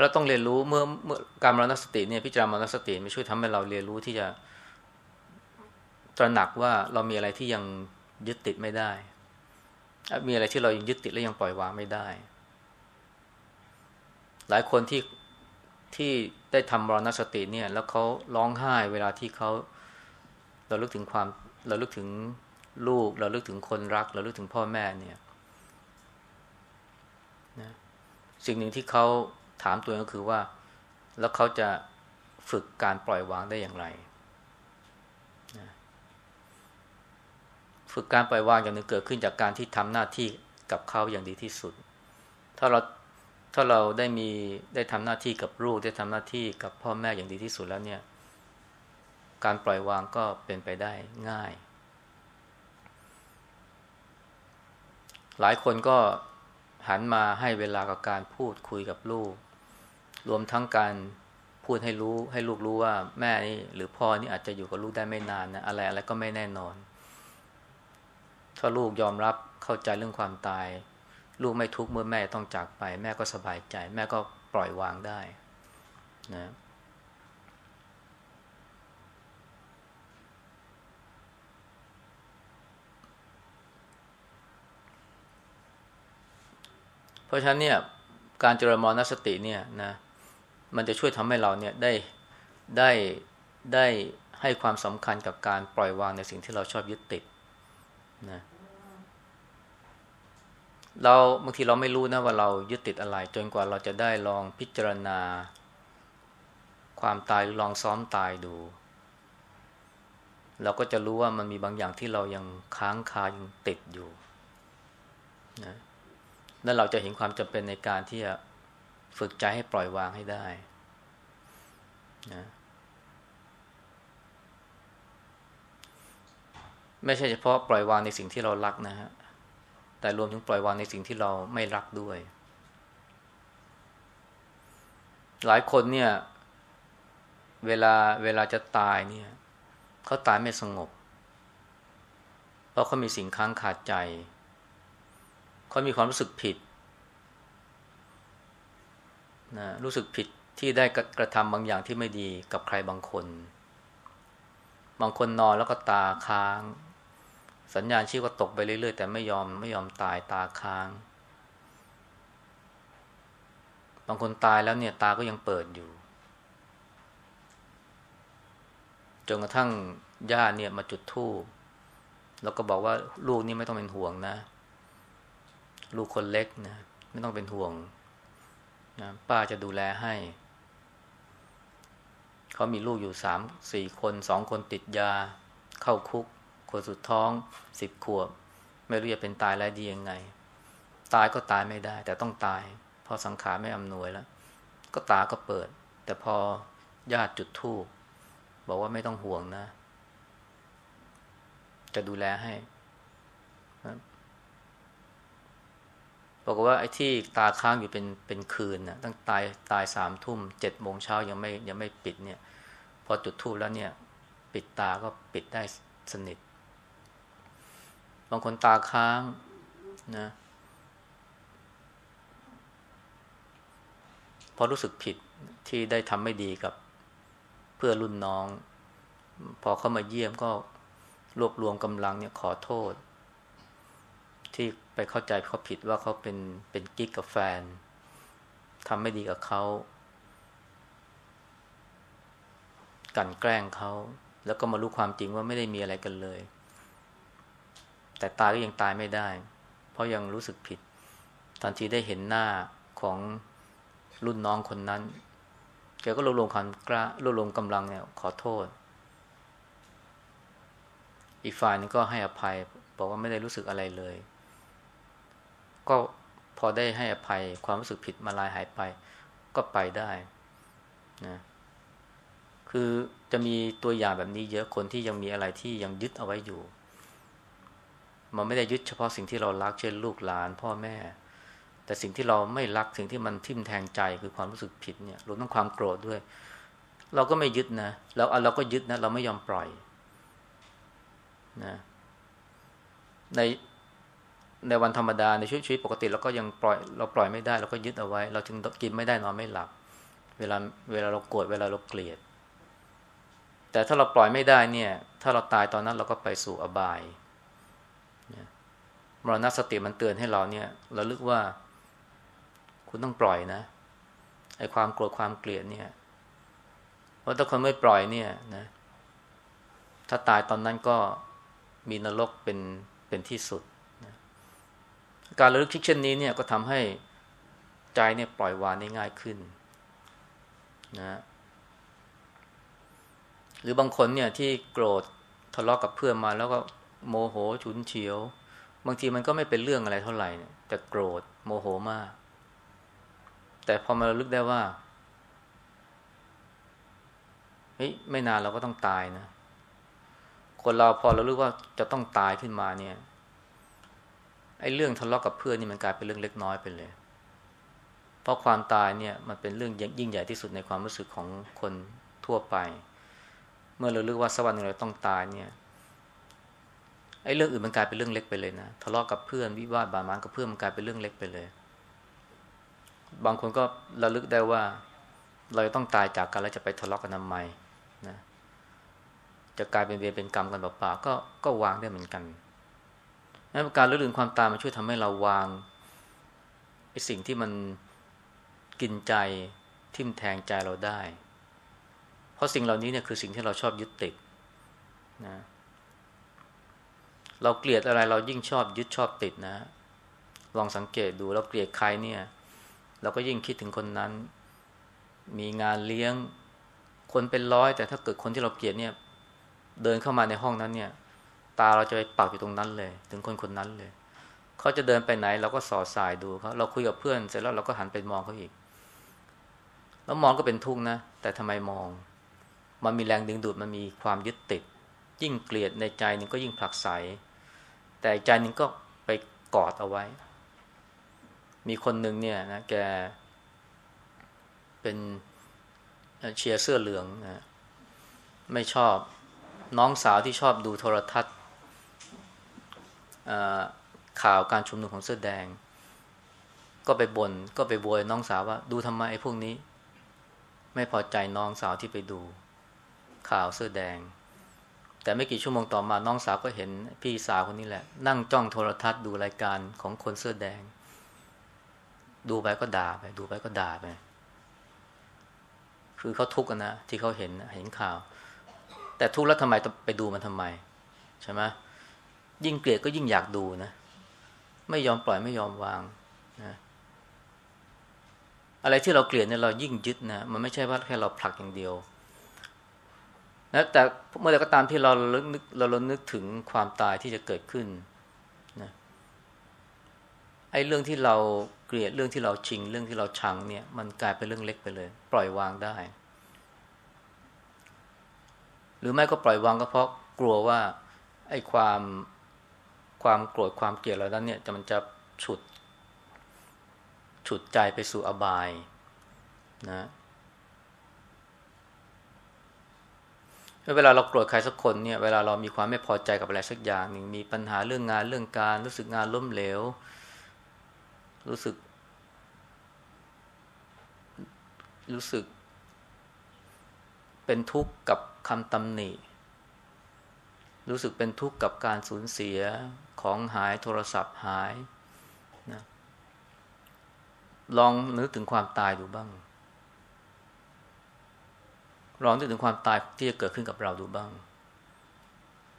เราต้องเรียนรู้เมื่อเมื่อการมรณสติเนี่ยพิจารณามรณสติมันช่วยทำให้เราเรียนรู้ที่จะตระหนักว่าเรามีอะไรที่ยังยึดติดไม่ได้ มีอะไรที่เรายังยึดติดและยังปล่อยวางไม่ได้ หลายคนที่ที่ได้ทำมรณสติเนี่ย แล้วเขาร้องไห้เวลาที่เขาเราลึกถึงความเราลึกถึงลูก เราลึกถึงคนรัก เราลึกถึงพ่อแม่เนี่ยนะสิ่งหนึ่งที่เขา ถามตัวก็คือว่า แล้วเขาจะฝึกการปล่อยวางได้อย่างไร ฝึกการปล่อยวางอย่างหนึ่งเกิดขึ้นจากการที่ทำหน้าที่กับเขาอย่างดีที่สุด ถ้าเราถ้าเราได้มีได้ทำหน้าที่กับลูกได้ทำหน้าที่กับพ่อแม่อย่างดีที่สุดแล้วเนี่ย การปล่อยวางก็เป็นไปได้ง่าย หลายคนก็หันมาให้เวลากับการพูดคุยกับลูก รวมทั้งการพูดให้รู้ให้ลูกรู้ว่าแม่นี่หรือพ่อนี่อาจจะอยู่กับลูกได้ไม่นานนะอะไรอะไรก็ไม่แน่นอน ถ้าลูกยอมรับเข้าใจเรื่องความตาย ลูกไม่ทุกข์เมื่อแม่ต้องจากไป แม่ก็สบายใจ แม่ก็ปล่อยวางได้นะเพราะฉะนั้นเนี่ยการเจริญมรณสติเนี่ยนะ มันจะช่วยทำให้เราเนี่ยได้ได้ได้ให้ความสำคัญกับการปล่อยวางในสิ่งที่เราชอบยึดติดนะเราบางทีเราไม่รู้นะว่าเรายึดติดอะไร จนกว่าเราจะได้ลองพิจารณา ความตายหรือลองซ้อมตายดู เราก็จะรู้ว่ามันมีบางอย่างที่เรายังค้างคายังติดอยู่นะแล้วเราจะเห็นความจำเป็นในการที่จะ ฝึกใจให้ปล่อยวางให้ได้นะไม่ใช่เฉพาะปล่อยวางในสิ่งที่เรารักนะฮะ แต่รวมถึงปล่อยวางในสิ่งที่เราไม่รักด้วย หลายคนเนี่ย เวลาเวลาจะตายเนี่ยเขาตายไม่สงบ เพราะเขามีสิ่งค้างขาดใจ เขามีความรู้สึกผิด นะรู้สึกผิดที่ได้กระทำบางอย่างที่ไม่ดีกับใครบางคน บางคนนอนแล้วก็ตาค้าง สัญญาณชีพก็ตกไปเรื่อยๆ แต่ไม่ยอมไม่ยอมตายตาค้าง บางคนตายแล้วเนี่ยตาก็ยังเปิดอยู่จนกระทั่งญาติเนี่ยมาจุดธูปแล้วก็บอกว่าลูกนี่ไม่ต้องเป็นห่วงนะ ลูกคนเล็กนะ ไม่ต้องเป็นห่วง นะป้าจะดูแลให้ เขามีลูกอยู่สามสี่คนสองคนติดยา เข้าคุก คนสุดท้องสิบขวบ ไม่รู้จะเป็นตายแล้วดียังไง ตายก็ตายไม่ได้ แต่ต้องตายพอสังขารไม่อำนวยแล้ว ก็ตาก็เปิด แต่พอญาติจุดทูบบอกว่าไม่ต้องห่วงนะ จะดูแลให้ บอกว่าไอ้ที่ตาค้างอยู่เป็นเป็นคืนนะตั้งตายตายสามทุ่มเจ็ดโมงเช้ายังไม่ยังไม่ปิดเนี่ย พอจุดทูบแล้วเนี่ย ปิดตาก็ปิดได้สนิท บางคนตาค้างนะพอรู้สึกผิดที่ได้ทำไม่ดีกับเพื่อรุ่นน้อง พอเข้ามาเยี่ยมก็รวบรวมกำลังเนี่ยขอโทษ ที่ไปเข้าใจเขาผิดว่าเขาเป็นเป็นกิ๊กกับแฟนทำไม่ดีกับเขากันแกล้งเขา แล้วก็มารู้ความจริงว่าไม่ได้มีอะไรกันเลย แต่ตายก็ยังตายไม่ได้ เพราะยังรู้สึกผิด ทันทีได้เห็นหน้าของรุ่นน้องคนนั้นแกก็รวบรวมความกล้ารวบรวมกำลังเนี่ย ขอโทษ อีกฝ่ายนึงก็ให้อภัย บอกว่าไม่ได้รู้สึกอะไรเลย ก็พอได้ให้อภัยความรู้สึกผิดมาลายหายไป ก็ไปได้นะคือจะมีตัวอย่างแบบนี้เยอะคนที่ยังมีอะไรที่ยังยึดเอาไว้อยู่ มันไม่ได้ยึดเฉพาะสิ่งที่เรารักเช่นลูกหลานพ่อแม่ แต่สิ่งที่เราไม่รักสิ่งที่มันทิ่มแทงใจคือความรู้สึกผิดเนี่ยรวมทั้งความโกรธด้วย เราก็ไม่ยึดนะแล้วเราก็ยึดนะ เราไม่ยอมปล่อยนะใน ในวันธรรมดาในชีวิตปกติเราก็ยังปล่อยเราปล่อยไม่ได้เราก็ยึดเอาไว้ เราจึงกินไม่ได้นอนไม่หลับ เวลาเวลาเราโกรธเวลาเราเกลียด แต่ถ้าเราปล่อยไม่ได้เนี่ย ถ้าเราตายตอนนั้นเราก็ไปสู่อบายมรณสติมันเตือนให้เราเนี่ยเราลึกว่า คุณต้องปล่อยนะไอความโกรธความเกลียดเนี่ยเพราะถ้าคนไม่ปล่อยเนี่ยนะ ถ้าตายตอนนั้นก็มีนรกเป็นเป็นที่สุด การระลึกคิดเช่นนี้เนี่ยก็ทำให้ใจเนี่ยปล่อยวางได้ง่ายขึ้นนะหรือบางคนเนี่ยที่โกรธทะเลาะกกับเพื่อนมาแล้วก็โมโหฉุนเฉียว บางทีมันก็ไม่เป็นเรื่องอะไรเท่าไหร่แต่โกรธโมโหมาก แต่พอมาระลึกได้ว่าเฮ้ยไม่นานเราก็ต้องตายนะ คนเราพอเรารู้ว่าจะต้องตายขึ้นมาเนี่ย ไอ้เรื่องทะเลาะกกับเพื่อนนี่มันกลายเป็นเรื่องเล็กน้อยไปเลย เพราะความตายเนี่ยมันเป็นเรื่องยิ่งใหญ่ที่สุดในความรู้สึกของคนทั่วไป เมื่อเราลึกว่าสักวันหนึ่งเราต้องตายเนี่ยไอ้เรื่องอื่นมันกลายเป็นเรื่องเล็กไปเลยนะทะเลาะกับเพื่อนวิวาทบาดหมางกับเพื่อนมันกลายเป็นเรื่องเล็กไปเลย บางคนก็ระลึกได้ว่า เราต้องตายจากกันแล้วจะไปทะเลาะกันทำไมนะจะกลายเป็นเวรเป็นกรรมกันเปล่าๆก็ก็วางได้เหมือนกัน นั้นการระลึกความตายมันช่วยทำให้เราวางไอ้สิ่งที่มันกินใจทิ่มแทงใจเราได้ เพราะสิ่งเหล่านี้เนี่ยคือสิ่งที่เราชอบยึดติดนะเราเกลียดอะไรเรายิ่งชอบยึดชอบติดนะ ลองสังเกตดูเราเกลียดใครเนี่ย เราก็ยิ่งคิดถึงคนนั้น มีงานเลี้ยงคนเป็นร้อย แต่ถ้าเกิดคนที่เราเกลียดเนี่ย เดินเข้ามาในห้องนั้นเนี่ย ตาเราจะไปปักอยู่ตรงนั้นเลย ถึงคนคนนั้นเลย เขาจะเดินไปไหนเราก็สอดสายดูเขาเราคุยกับเพื่อนเสร็จแล้วเราก็หันไปมองเขาอีก แล้วมองก็เป็นทุกข์นะ แต่ทำไมมอง มันมีแรงดึงดูดมันมีความยึดติด ยิ่งเกลียดในใจนึงก็ยิ่งผลักไสแต่ใจนึงก็ไปกอดเอาไว้ มีคนหนึ่งเนี่ยนะแก เป็นเชียร์เสื้อเหลืองนะไม่ชอบน้องสาวที่ชอบดูโทรทัศน์ ข่าวการชุมนุมของเสื้อแดง ก็ไปบน่นก็ไปบวยน้องสาวว่า ดูทำไมไอ้พวกนี้ ไม่พอใจน้องสาวที่ไปดู ข่าวเสื้อแดง แต่ไม่กี่ชั่วโมงต่อมาน้องสาวก็เห็นพี่สาวคนนี้แหละ นั่งจ้องโทรทัศน์ดูรายการของคนเสื้อแดง ดูไปก็ด่าไป ดูไปก็ด่าไปคือเขาทุกข์นะที่เขาเห็นเห็นข่าว แต่ทุกข์แล้วทำไมไปดูมันทำไม ใช่ไหม ยิ่งเกลียดก็ยิ่งอยากดูนะ ไม่ยอมปล่อยไม่ยอมวางนะอะไรที่เราเกลียดเนี่ยเรายิ่งยึดนะมันไม่ใช่ว่าแค่เราผลักอย่างเดียวนะแต่เมื่อไรก็ตามที่เราเนึกเราเรานึกถึงความตายที่จะเกิดขึ้นนะไอ้เรื่องที่เราเกลียดเรื่องที่เราชิง เรื่องที่เราชังเนี่ย มันกลายเป็นเรื่องเล็กไปเลย ปล่อยวางได้ หรือไม่ก็ปล่อยวางก็เพราะกลัวว่าไอ้ความ ความโกรธความเกลียดเรานั้นเนี่ยจะมันจะฉุด ฉุดใจไปสู่อบายนะเวลาเราโกรธใครสักคนเนี่ยเวลาเรามีความไม่พอใจกับอะไรสักอย่างหนึ่งมีปัญหาเรื่องงานเรื่องการรู้สึกงานล้มเหลว รู้สึก รู้สึก เป็นทุกข์กับคำตำหนิ รู้สึกเป็นทุกข์กับการสูญเสียของหายโทรศัพท์หายนะลองนึกถึงความตายดูบ้าง ลองนึกถึงความตายที่จะเกิดขึ้นกับเราดูบ้าง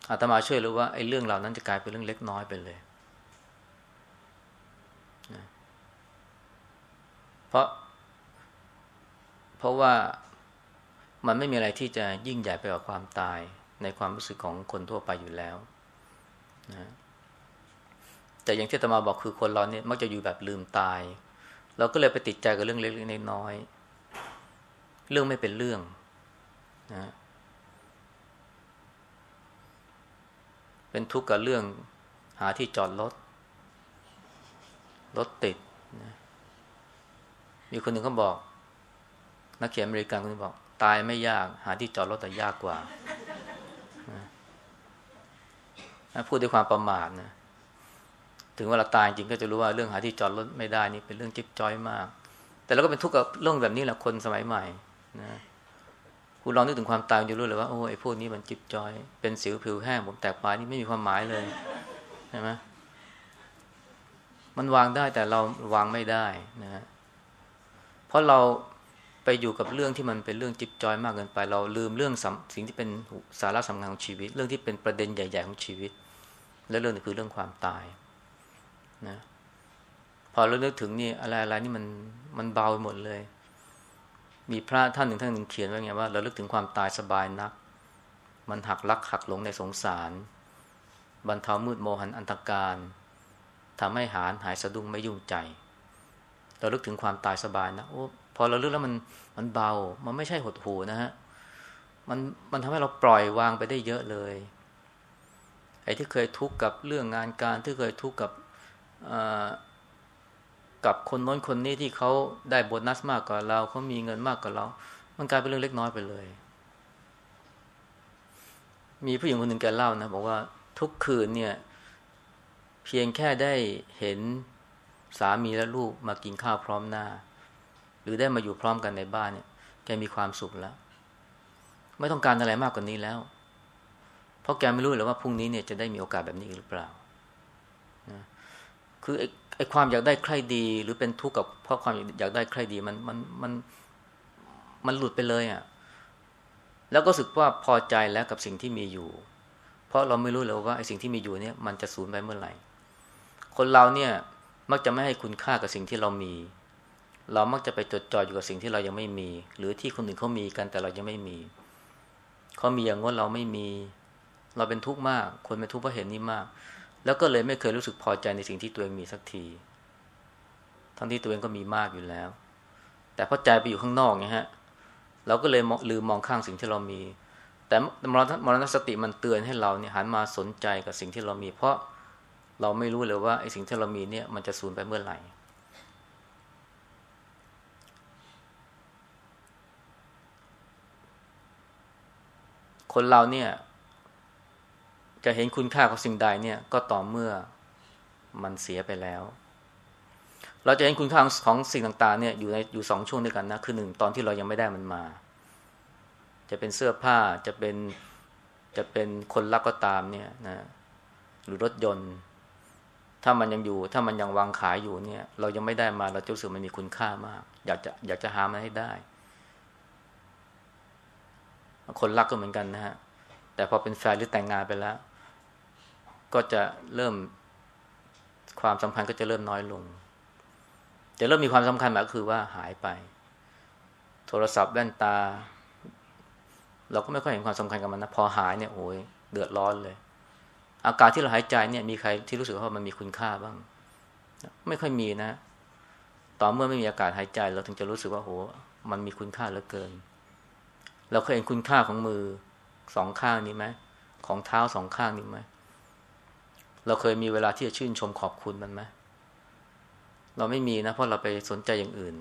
อาตมาช่วยรู้ว่าไอ้เรื่องเหล่านั้นจะกลายเป็นเรื่องเล็กน้อยไปเลยนะเพราะ เพราะว่ามันไม่มีอะไรที่จะยิ่งใหญ่ไปกว่าความตาย ในความรู้สึกของคนทั่วไปอยู่แล้วนะแต่อย่างที่ตมาบอกคือคนเราเนี่ยมักจะอยู่แบบลืมตาย เราก็เลยไปติดใจกับเรื่องเล็กๆน้อยๆเรื่องไม่เป็นเรื่องนะเป็นทุกข์กับเรื่องหาที่จอดรถรถติดนะมีคนหนึ่งเขาบอก นักเขียนอเมริกันคนนึงบอก ตายไม่ยาก หาที่จอดรถแต่ยากกว่า พูดด้วยความประมาทนะถึงเวลาตายจริงก็จะรู้ว่าเรื่องหาที่จอดรถไม่ได้นี่เป็นเรื่องจิ๊บจ้อยมาก แต่เราก็เป็นทุกข์กับเรื่องแบบนี้แหละคนสมัยใหม่นะคุณลองนึกถึงความตายจะรู้เลยว่าโอ้ไอ้พวกนี้มันจิ๊บจอย เป็นสิวผิวแห้งผมแตกปลายนี่ไม่มีความหมายเลยใช่ไหมมันวางได้แต่เราวางไม่ได้นะฮะเพราะเราไปอยู่กับเรื่องที่มันเป็นเรื่องจิ๊บจอยมากเกินไป เราลืมเรื่องสิ่งที่เป็นสาระสำคัญของชีวิต เรื่องที่เป็นประเด็นใหญ่ ๆ ของชีวิต และเรื่องนี้คือเรื่องความตายนะพอเรานึกถึงนี่อะไรๆนี่มันมันเบาหมดเลย มีพระท่านหนึ่งท่านหนึ่งเขียนไว้ไงว่าเราลึกถึงความตายสบายนัก มันหักลักหักหลงในสงสาร บรรเทามืดโมหันอันตรการทำให้หานหายสะดุ้งไม่ยุ่งใจ เราลึกถึงความตายสบายนะโอ้พอเราลึกแล้วมันมันเบา มันไม่ใช่หดหูนะฮะ มันมันทำให้เราปล่อยวางไปได้เยอะเลย ไอ้ที่เคยทุกข์กับเรื่องงานการที่เคยทุกข์กับกับคนน้นคนนี้ที่เขาได้โบนัสมากกว่าเราเขามีเงินมากกว่าเรา มันกลายเป็นเรื่องเล็กน้อยไปเลย มีผู้หญิงคนหนึ่งแกเล่านะบอกว่าทุกคืนเนี่ย เพียงแค่ได้เห็นสามีและลูกมากินข้าวพร้อมหน้า หรือได้มาอยู่พร้อมกันในบ้านเนี่ยแกมีความสุขแล้ว ไม่ต้องการอะไรมากกว่านี้แล้ว เพราะแกไม่รู้เลยว่าพรุ่งนี้เนี่ยจะได้มีโอกาสแบบนี้หรือเปล่านะคือไอ้ความอยากได้ใครดี หรือเป็นทุกข์กับเพราะความอยากได้ใครดีมันมันมันมันหลุดไปเลยอะ่ะแล้วก็สึกว่าพอใจแล้วกับสิ่งที่มีอยู่ เพราะเราไม่รู้เลยว่าไอ้สิ่งที่มีอยู่เนี่ยมันจะสูญไปเมื่อไหร่ คนเราเนี่ยมักจะไม่ให้คุณค่ากับสิ่งที่เรามี เรามักจะไปจดจ่ออยู่กับสิ่งที่เรายังไม่มี หรือที่คนอื่นเขามีกันแต่เรายังไม่มีเขามีอย่างว่าเราไม่มี เราเป็นทุกข์มาก คนเป็นทุกข์เพราะเห็นนี้มาก แล้วก็เลยไม่เคยรู้สึกพอใจในสิ่งที่ตัวเองมีสักที ทั้งที่ตัวเองก็มีมากอยู่แล้ว แต่พอใจไปอยู่ข้างนอกไงฮะ เราก็เลยลืมมองข้างสิ่งที่เรามี แต่มรณมรณสติมันเตือนให้เราเนี่ยหันมาสนใจกับสิ่งที่เรามี เพราะเราไม่รู้เลยว่าไอ้สิ่งที่เรามีเนี่ยมันจะสูญไปเมื่อไหร่คนเราเนี่ย จะเห็นคุณค่าของสิ่งใดเนี่ยก็ต่อเมื่อมันเสียไปแล้ว เราจะเห็นคุณค่าของสิ่งต่างๆเนี่ยอยู่ในอยู่สองช่วงด้วยกันนะคือหนึ่งตอนที่เรายังไม่ได้มันมา จะเป็นเสื้อผ้าจะเป็นจะเป็นคนรักก็ตามเนี่ยนะหรือรถยนต์ ถ้ามันยังอยู่ ถ้ามันยังวางขายอยู่เนี่ย เรายังไม่ได้มาเราจะรู้สึกมันมีคุณค่ามาก อยากจะอยากจะหามันให้ได้ คนรักก็เหมือนกันนะฮะแต่พอเป็นแฟนหรือแต่งงานไปแล้ว ก็จะเริ่มความสำคัญก็จะเริ่มน้อยลง จะเริ่มมีความสำคัญแบบคือว่าหายไป โทรศัพท์แว่นตา เราก็ไม่ค่อยเห็นความสำคัญกับมันนะ พอหายเนี่ยโอ้ยเดือดร้อนเลย อากาศที่เราหายใจเนี่ยมีใครที่รู้สึกว่ามันมีคุณค่าบ้าง ไม่ค่อยมีนะ ต่อเมื่อไม่มีอากาศหายใจ เราถึงจะรู้สึกว่าโหมันมีคุณค่าเหลือเกิน เราเคยเห็นคุณค่าของมือสองข้างนี้ไหมของเท้าสองข้างนี้ไหม เราเคยมีเวลาที่จะชื่นชมขอบคุณมันไหมเราไม่มีนะเพราะเราไปสนใจอย่างอื่น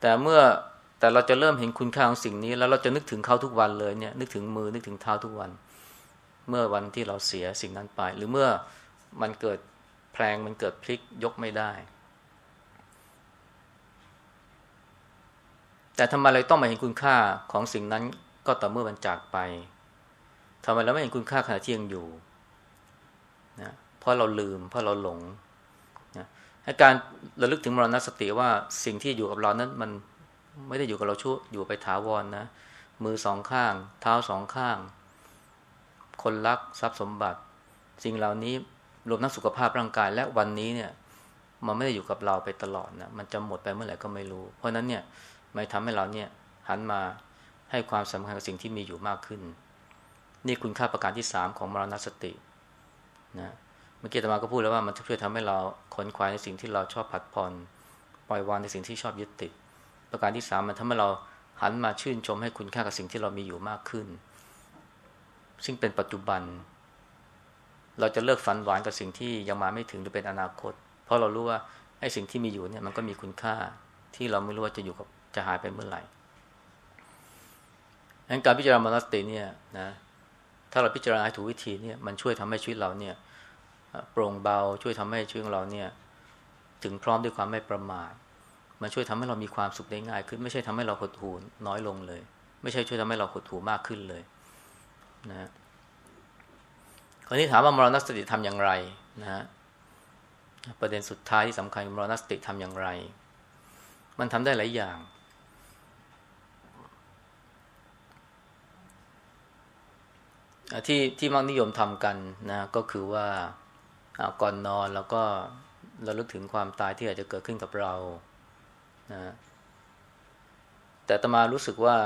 แต่เมื่อแต่เราจะเริ่มเห็นคุณค่าของสิ่งนี้ แล้วเราจะนึกถึงเขาทุกวันเลยเนี่ย นึกถึงมือนึกถึงเท้าทุกวัน เมื่อวันที่เราเสียสิ่งนั้นไป หรือเมื่อมันเกิดแพลงมันเกิดพลิกยกไม่ได้ แต่ทำไมเราต้องมาเห็นคุณค่าของสิ่งนั้นก็ต่อเมื่อมันจากไป ทำไมเราไม่เห็นคุณค่าขณะที่ยังอยู่นะเพราะเราลืม เพราะเราหลงนะการระลึกถึงมรณสติว่าสิ่งที่อยู่กับเรานั้นมันไม่ได้อยู่กับเราชั่วอยู่ไปถาวรนนะมือสองข้าง เท้าสองข้าง คนรักทรัพย์สมบัติ สิ่งเหล่านี้รวมทั้งสุขภาพร่างกายและวันนี้เนี่ย มันไม่ได้อยู่กับเราไปตลอดนะมันจะหมดไปเมื่อไหร่ก็ไม่รู้ เพราะนั้นเนี่ยไม่ทำให้เราเนี่ยหันมาให้ความสำคัญกับสิ่งที่มีอยู่มากขึ้น นี่คุณค่าประการที่สามของมรณสตินะเมื่อกี้ตมาก็พูดแล้วว่ามันช่วยทำให้เราขนขวายในสิ่งที่เราชอบผัดผ่อนปล่อยวางในสิ่งที่ชอบยึดติด ประการที่สามมันทำให้เราหันมาชื่นชมให้คุณค่ากับสิ่งที่เรามีอยู่มากขึ้น ซึ่งเป็นปัจจุบัน เราจะเลิกฝันหวานกับสิ่งที่ยังมาไม่ถึงหรือเป็นอนาคต เพราะเรารู้ว่าไอ้สิ่งที่มีอยู่เนี่ยมันก็มีคุณค่าที่เราไม่รู้ว่าจะอยู่กับจะหายไปเมื่อไหร่งั้นการพิจารณามรณสติเนี่ยนะ ถ้าเราพิจารณาถูกวิธีเนี่ยมันช่วยทำให้ชีวิตเราเนี่ยโปร่งเบาช่วยทำให้ชีวิตเราเนี่ยถึงพร้อมด้วยความไม่ประมาทมันช่วยทำให้เรามีความสุขได้ง่ายขึ้น ไม่ใช่ทำให้เราหดหูน้อยลงเลย ไม่ใช่ช่วยทำให้เราหดหูมากขึ้นเลยนะคราวนี้ถามว่ามรณสติทำอย่างไรนะฮะประเด็นสุดท้ายที่สำคัญมรณสติทำอย่างไร มันทำได้หลายอย่าง ที่ที่มักนิยมทำกันนะก็คือว่าก่อนนอนแล้วก็เราลึกถึงความตายที่อาจจะเกิดขึ้นกับเรานะแต่ตมารู้สึกว่า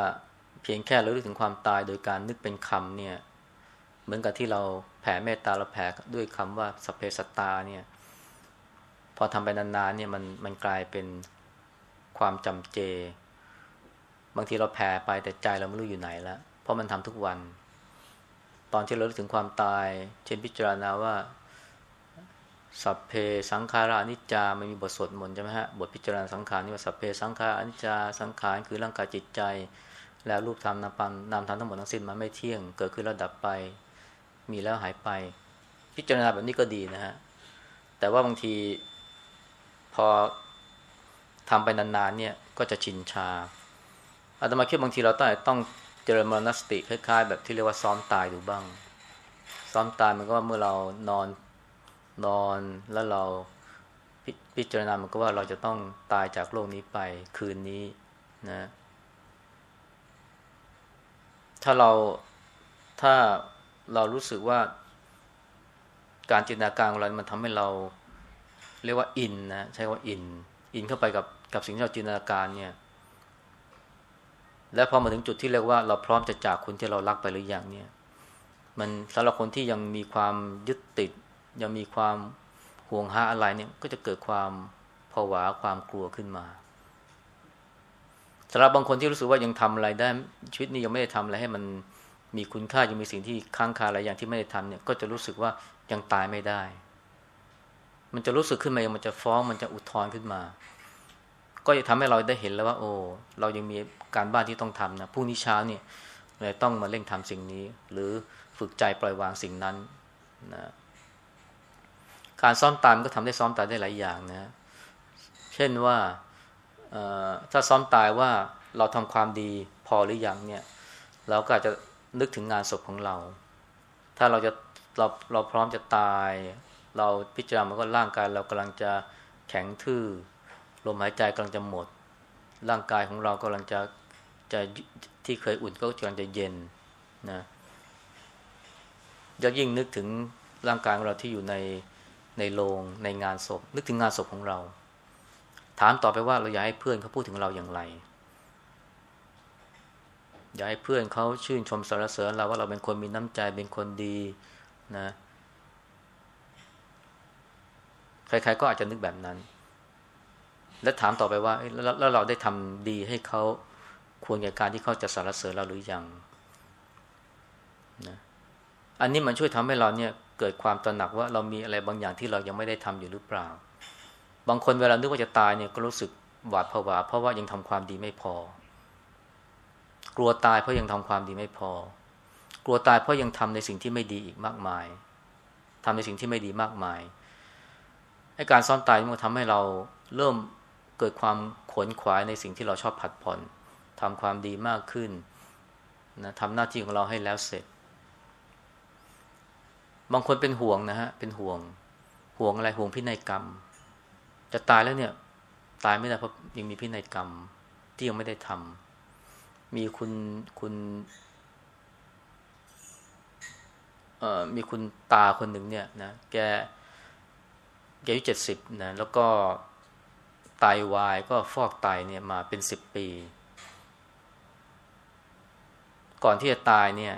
เพียงแค่เราลึกถึงความตายโดยการนึกเป็นคำเนี่ย เหมือนกับที่เราแผ่เมตตาเราแผ่ด้วยคำว่าสเพสตาเนี่ย พอทำไปนานๆเนี่ยมันมันกลายเป็นความจำเจ บางทีเราแผ่ไปแต่ใจเราไม่รู้อยู่ไหนแล้วเพราะมันทำทุกวัน ตอนที่เราลึกถึงความตาย เช่นพิจารณาว่า สัพเพสังขารานิจจาไม่มีบทสวดมนต์ใช่ไหมฮะบทพิจารณาสังขารนี่ว่าสัพเพสังขารานิจจาสังขารคือร่างกายจิตใจ แล้วรูปธรรมนามธรรมนามธรรมทั้งหมดทั้งสิ้นมันไม่เที่ยง เกิดขึ้นแล้วดับไป มีแล้วหายไป พิจารณาแบบนี้ก็ดีนะฮะแต่ว่าบางทีพอทำไปนานๆเนี่ยก็จะชินชาอาตมาคิดบางทีเราต้องต้อง จริญมรณสติคล้ายๆ แบบที่เรียกว่าซ้อมตายดูบ้าง ซ้อมตายมันก็ว่าเมื่อเรานอนนอนแล้วเราพพิจารณามันก็ว่าเราจะต้องตายจากโลกนี้ไปคืนนี้นะ ถ้าเราถ้าเรารู้สึกว่าการจินตนาการของเรา มันทำให้เราเรียกว่าอินนะ ใช้ว่าอิน อินเข้าไปกับกับสิ่งที่เราจินตนาการเนี่ย และพอมาถึงจุดที่เรียกว่าเราพร้อมจะจากคนที่เรารักไปหรือยังเนี่ย มันสำหรับคนที่ยังมีความยึดติด ยังมีความห่วงหาอะไรเนี่ยก็จะเกิดความผวาความกลัวขึ้นมาสำหรับบางคนที่รู้สึกว่ายังทำอะไรได้ชีวิตนี้ยังไม่ได้ทำอะไรให้มันมีคุณค่ายังมีสิ่งที่ค้างคาอะไรอย่างที่ไม่ได้ทำเนี่ย ก็จะรู้สึกว่ายังตายไม่ได้ มันจะรู้สึกขึ้นมามันจะฟ้องมันจะอุทธรณ์ขึ้นมา ก็จะทำให้เราได้เห็นแล้วว่า โอ้เรายังมีการบ้านที่ต้องทำนะพรุ่งนี้เช้าเนี่ยเราต้องมาเร่งทำสิ่งนี้ หรือฝึกใจปล่อยวางสิ่งนั้นนะการซ้อมตายมันก็ทำได้ซ้อมตายได้หลายอย่างนะเช่นว่าถ้าซ้อมตายว่าเราทำความดีพอหรือยังเนี่ย เราก็อาจจะนึกถึงงานศพของเรา ถ้าเราจะเราเราพร้อมจะตาย เราพิจารณามันก็ร่างกายเรากำลังจะแข็งทื่อ ลมหายใจกำลังจะหมด ร่างกายของเรากำลังจะจะที่เคยอุ่นก็กำลังจะเย็นนะยิ่งนึกถึงร่างกายของเราที่อยู่ในในโรงในงานศพ นึกถึงงานศพของเรา ถามต่อไปว่าเราอยากให้เพื่อนเขาพูดถึงเราอย่างไรอยากให้เพื่อนเขาชื่นชมสรรเสริญเราว่าเราเป็นคนมีน้ำใจเป็นคนดีนะใครๆก็อาจจะนึกแบบนั้น และถามต่อไปว่าแล้วเราได้ทำดีให้เขาควรแก่การที่เขาจะสรรเสริญเราหรือยังนะอันนี้มันช่วยทำให้เราเนี่ยเกิดความตระหนักว่าเรามีอะไรบางอย่างที่เรายังไม่ได้ทำอยู่หรือเปล่า บางคนเวลานึกว่าจะตายเนี่ยก็รู้สึกหวาดผวา เพราะว่ายังทำความดีไม่พอ กลัวตายเพราะยังทำความดีไม่พอ กลัวตายเพราะยังทำในสิ่งที่ไม่ดีอีกมากมายทำในสิ่งที่ไม่ดีมากมายให้การซ่อนตายมันทำให้เราเริ่ม เกิดความขวนขวายในสิ่งที่เราชอบผัดผ่อนทำความดีมากขึ้นนะทำหน้าที่ของเราให้แล้วเสร็จ บางคนเป็นห่วงนะฮะเป็นห่วง ห่วงอะไรห่วงพินัยกรรม จะตายแล้วเนี่ย ตายไม่ได้เพราะยังมีพินัยกรรม ที่ยังไม่ได้ทำมีคุณคุณมีคุณตาคนหนึ่งเนี่ยนะแกแกอายุเจ็ดสิบนะแล้วก็ ไตาวายก็ฟอกไตเนี่ยมาเป็นสิบปี ก่อนที่จะตายเนี่ย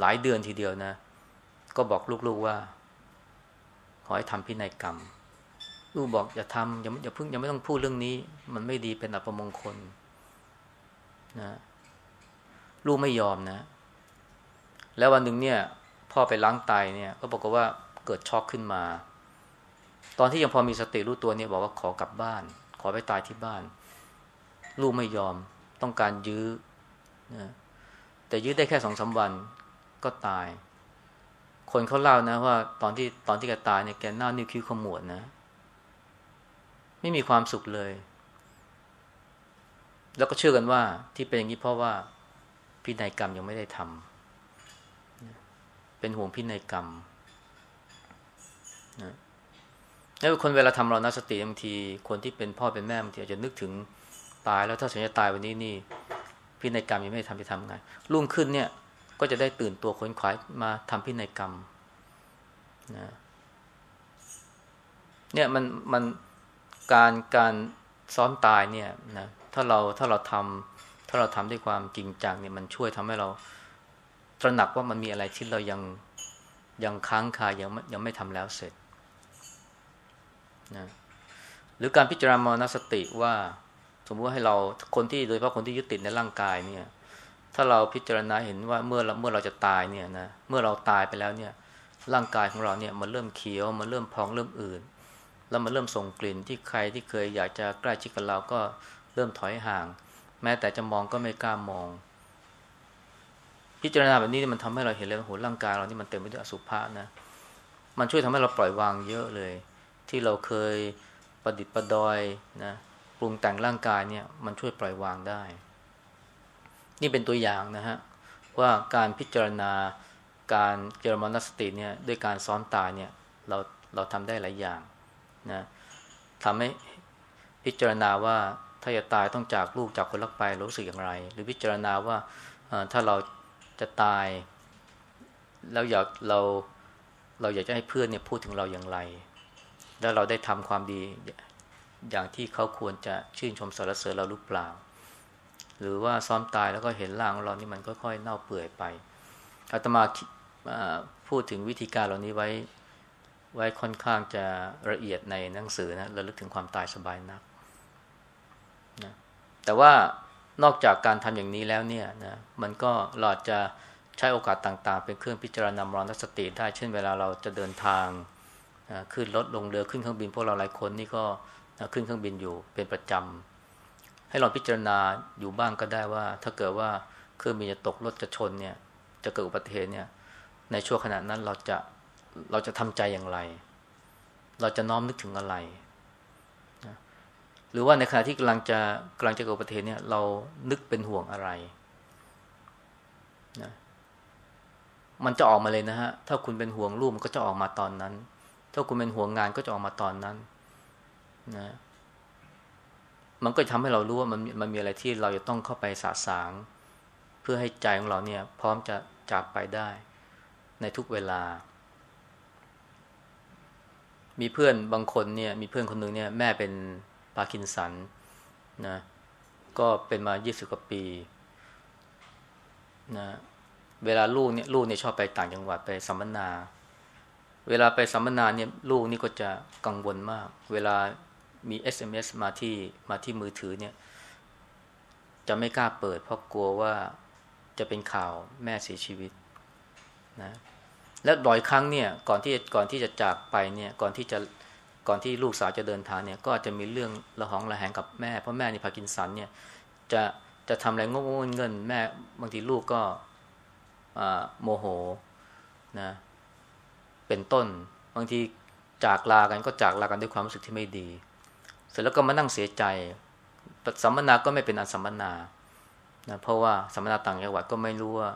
หลายเดือนทีเดียวนะ ก็บอกลูกๆว่า ขอให้ทำพินัยกรรม ลูกบอกอย่าทำอย่าอย่าเพิ่งอย่าไม่ต้องพูดเรื่องนี้ มันไม่ดีเป็นอัปมงคลนะลูกไม่ยอมนะ แล้ววันหนึ่งเนี่ยพ่อไปล้างไตเนี่ย ก็บอกว่าเกิดช็อกขึ้นมา ตอนที่ยังพอมีสติรู้ตัวเนี่ยบอกว่าขอกลับบ้าน ขอไปตายที่บ้าน ลูกไม่ยอมต้องการยื้อนะแต่ยื้อได้แค่สองสาวันก็ตาย คนเขาเล่านะว่า ตอนที่ตอนที่แกตายเนี่ยแกหน้านิ้วคิ้วขมวดนะ ไม่มีความสุขเลย แล้วก็เชื่อกันว่า ที่เป็นอย่างนี้เพราะว่าพินัยกรรมยังไม่ได้ทำเป็นห่วงพินัยกรรมนะ แล้วคนเวลาทำเรานัสติบางที คนที่เป็นพ่อเป็นแม่บางทีอาจจะนึกถึงตายแล้วถ้าฉันจะตายวันนี้นี่พินัยกรรมยังไม่ทำจะทำไงรุ่งขึ้นเนี่ยก็จะได้ตื่นตัวคนขวายมาทำพินัยกรรมนะเนี่ยมันมันการการซ้อมตายเนี่ยนะถ้าเราถ้าเราทำถ้าเราทำด้วยความจริงจังเนี่ยมันช่วยทำให้เราตระหนักว่ามันมีอะไรที่เรายังยังค้างคายังยังไม่ทำแล้วเสร็จ นะหรือการพิจารณามรณสติว่า สมมติว่าให้เราคนที่โดยเฉพาะคนที่ยึดติดในร่างกายเนี่ย ถ้าเราพิจารณาเห็นว่าเมื่อเราเมื่อเราจะตายเนี่ยนะเมื่อเราตายไปแล้วเนี่ย ร่างกายของเราเนี่ยมันเริ่มเขียวมันเริ่มพองเริ่มอื่นแล้วมันเริ่มส่งกลิ่นที่ใครที่เคยอยากจะใกล้ชิดกับเราก็เริ่มถอยห่าง แม้แต่จะมองก็ไม่กล้ามอง พิจารณาแบบนี้มันทำให้เราเห็นเลยว่าโหร่างกายเรานี่มันเต็มไปด้วยอสุภะนะมันช่วยทำให้เราปล่อยวางเยอะเลย ที่เราเคยประดิษฐ์ประดอยนะปรุงแต่งร่างกายเนี่ยมันช่วยปล่อยวางได้ นี่เป็นตัวอย่างนะฮะว่าการพิจารณาการเจริญมรณสติเนี่ยด้วยการซ้อมตายเนี่ยเราเราทำได้หลายอย่างนะทำให้พิจารณาว่าถ้าจะตายต้องจากลูกจากคนรักไปรู้สึกอย่างไร หรือพิจารณาว่าถ้าเราจะตายแล้วอยากเราเราอยากจะให้เพื่อนเนี่ยพูดถึงเราอย่างไร แล้วเราได้ทำความดีอย่างที่เขาควรจะชื่นชมสรรเสริญเราหรือเปล่า หรือว่าซ้อมตายแล้วก็เห็นร่างของเรานี่มันค่อยๆเน่าเปื่อยไปอาตมาพูดถึงวิธีการเหล่านี้ไว้ไว้ค่อนข้างจะละเอียดในหนังสือนะระลึกถึงความตายสบายนักนะแต่ว่านอกจากการทำอย่างนี้แล้วเนี่ยนะมันก็เราจะใช้โอกาสต่างๆ เป็นเครื่องพิจารณามรณสติได้เช่นเวลาเราจะเดินทาง ขึ้นรถลงเรือขึ้นเครื่องบินพวกเราหลายคนนี่ก็ขึ้นเครื่องบินอยู่เป็นประจำให้เราพิจารณาอยู่บ้างก็ได้ว่า ถ้าเกิดว่าเครื่องบินจะตกรถจะชนเนี่ย จะเกิดอุบัติเหตุเนี่ย ในช่วงขณะนั้นเราจะเราจะทำใจอย่างไร เราจะน้อมนึกถึงอะไรหรือว่าในขณะที่กำลังจะกำลังจะเกิดอุบัติเหตุเนี่ย เรานึกเป็นห่วงอะไรนะมันจะออกมาเลยนะฮะ ถ้าคุณเป็นห่วงลูกมันก็จะออกมาตอนนั้น ถ้าคุณเป็นห่วงงานก็จะออกมาตอนนั้นนะ มันก็ทำให้เรารู้ว่ามันมันมีอะไรที่เราจะต้องเข้าไปสาสาง เพื่อให้ใจของเราเนี่ย พร้อมจะจากไปได้ ในทุกเวลา มีเพื่อนบางคนเนี่ย มีเพื่อนคนหนึ่งเนี่ย แม่เป็นพาคินสันนะ ก็เป็นมายี่สิบกว่าปี นะ เวลาลูกเนี่ยลูกเนี่ยชอบไปต่างจังหวัดไปสัมมนา เวลาไปสัมมนาเนี่ยลูกนี่ก็จะกังวลมาก เวลามี SMS มาที่มาที่มือถือเนี่ย จะไม่กล้าเปิด เพราะกลัวว่าจะเป็นข่าวแม่เสียชีวิตนะและบ่อยครั้งเนี่ยก่อนที่ก่อนที่จะจากไปเนี่ยก่อนที่จะก่อนที่ลูกสาวจะเดินทางเนี่ยก็จะมีเรื่องระหองระแหงกับแม่เพราะแม่นี่พากินสันเนี่ยจะจะทำอะไรงงเงินแม่บางทีลูกก็โมโหนะ เป็นต้น บางทีจากลากันก็จากลากันด้วยความรู้สึกที่ไม่ดี เสร็จแล้วก็มานั่งเสียใจสัมมนาก็ไม่เป็นอันสัมมนานะเพราะว่าสัมมนาต่างจังหวัดก็ไม่รู้ว่า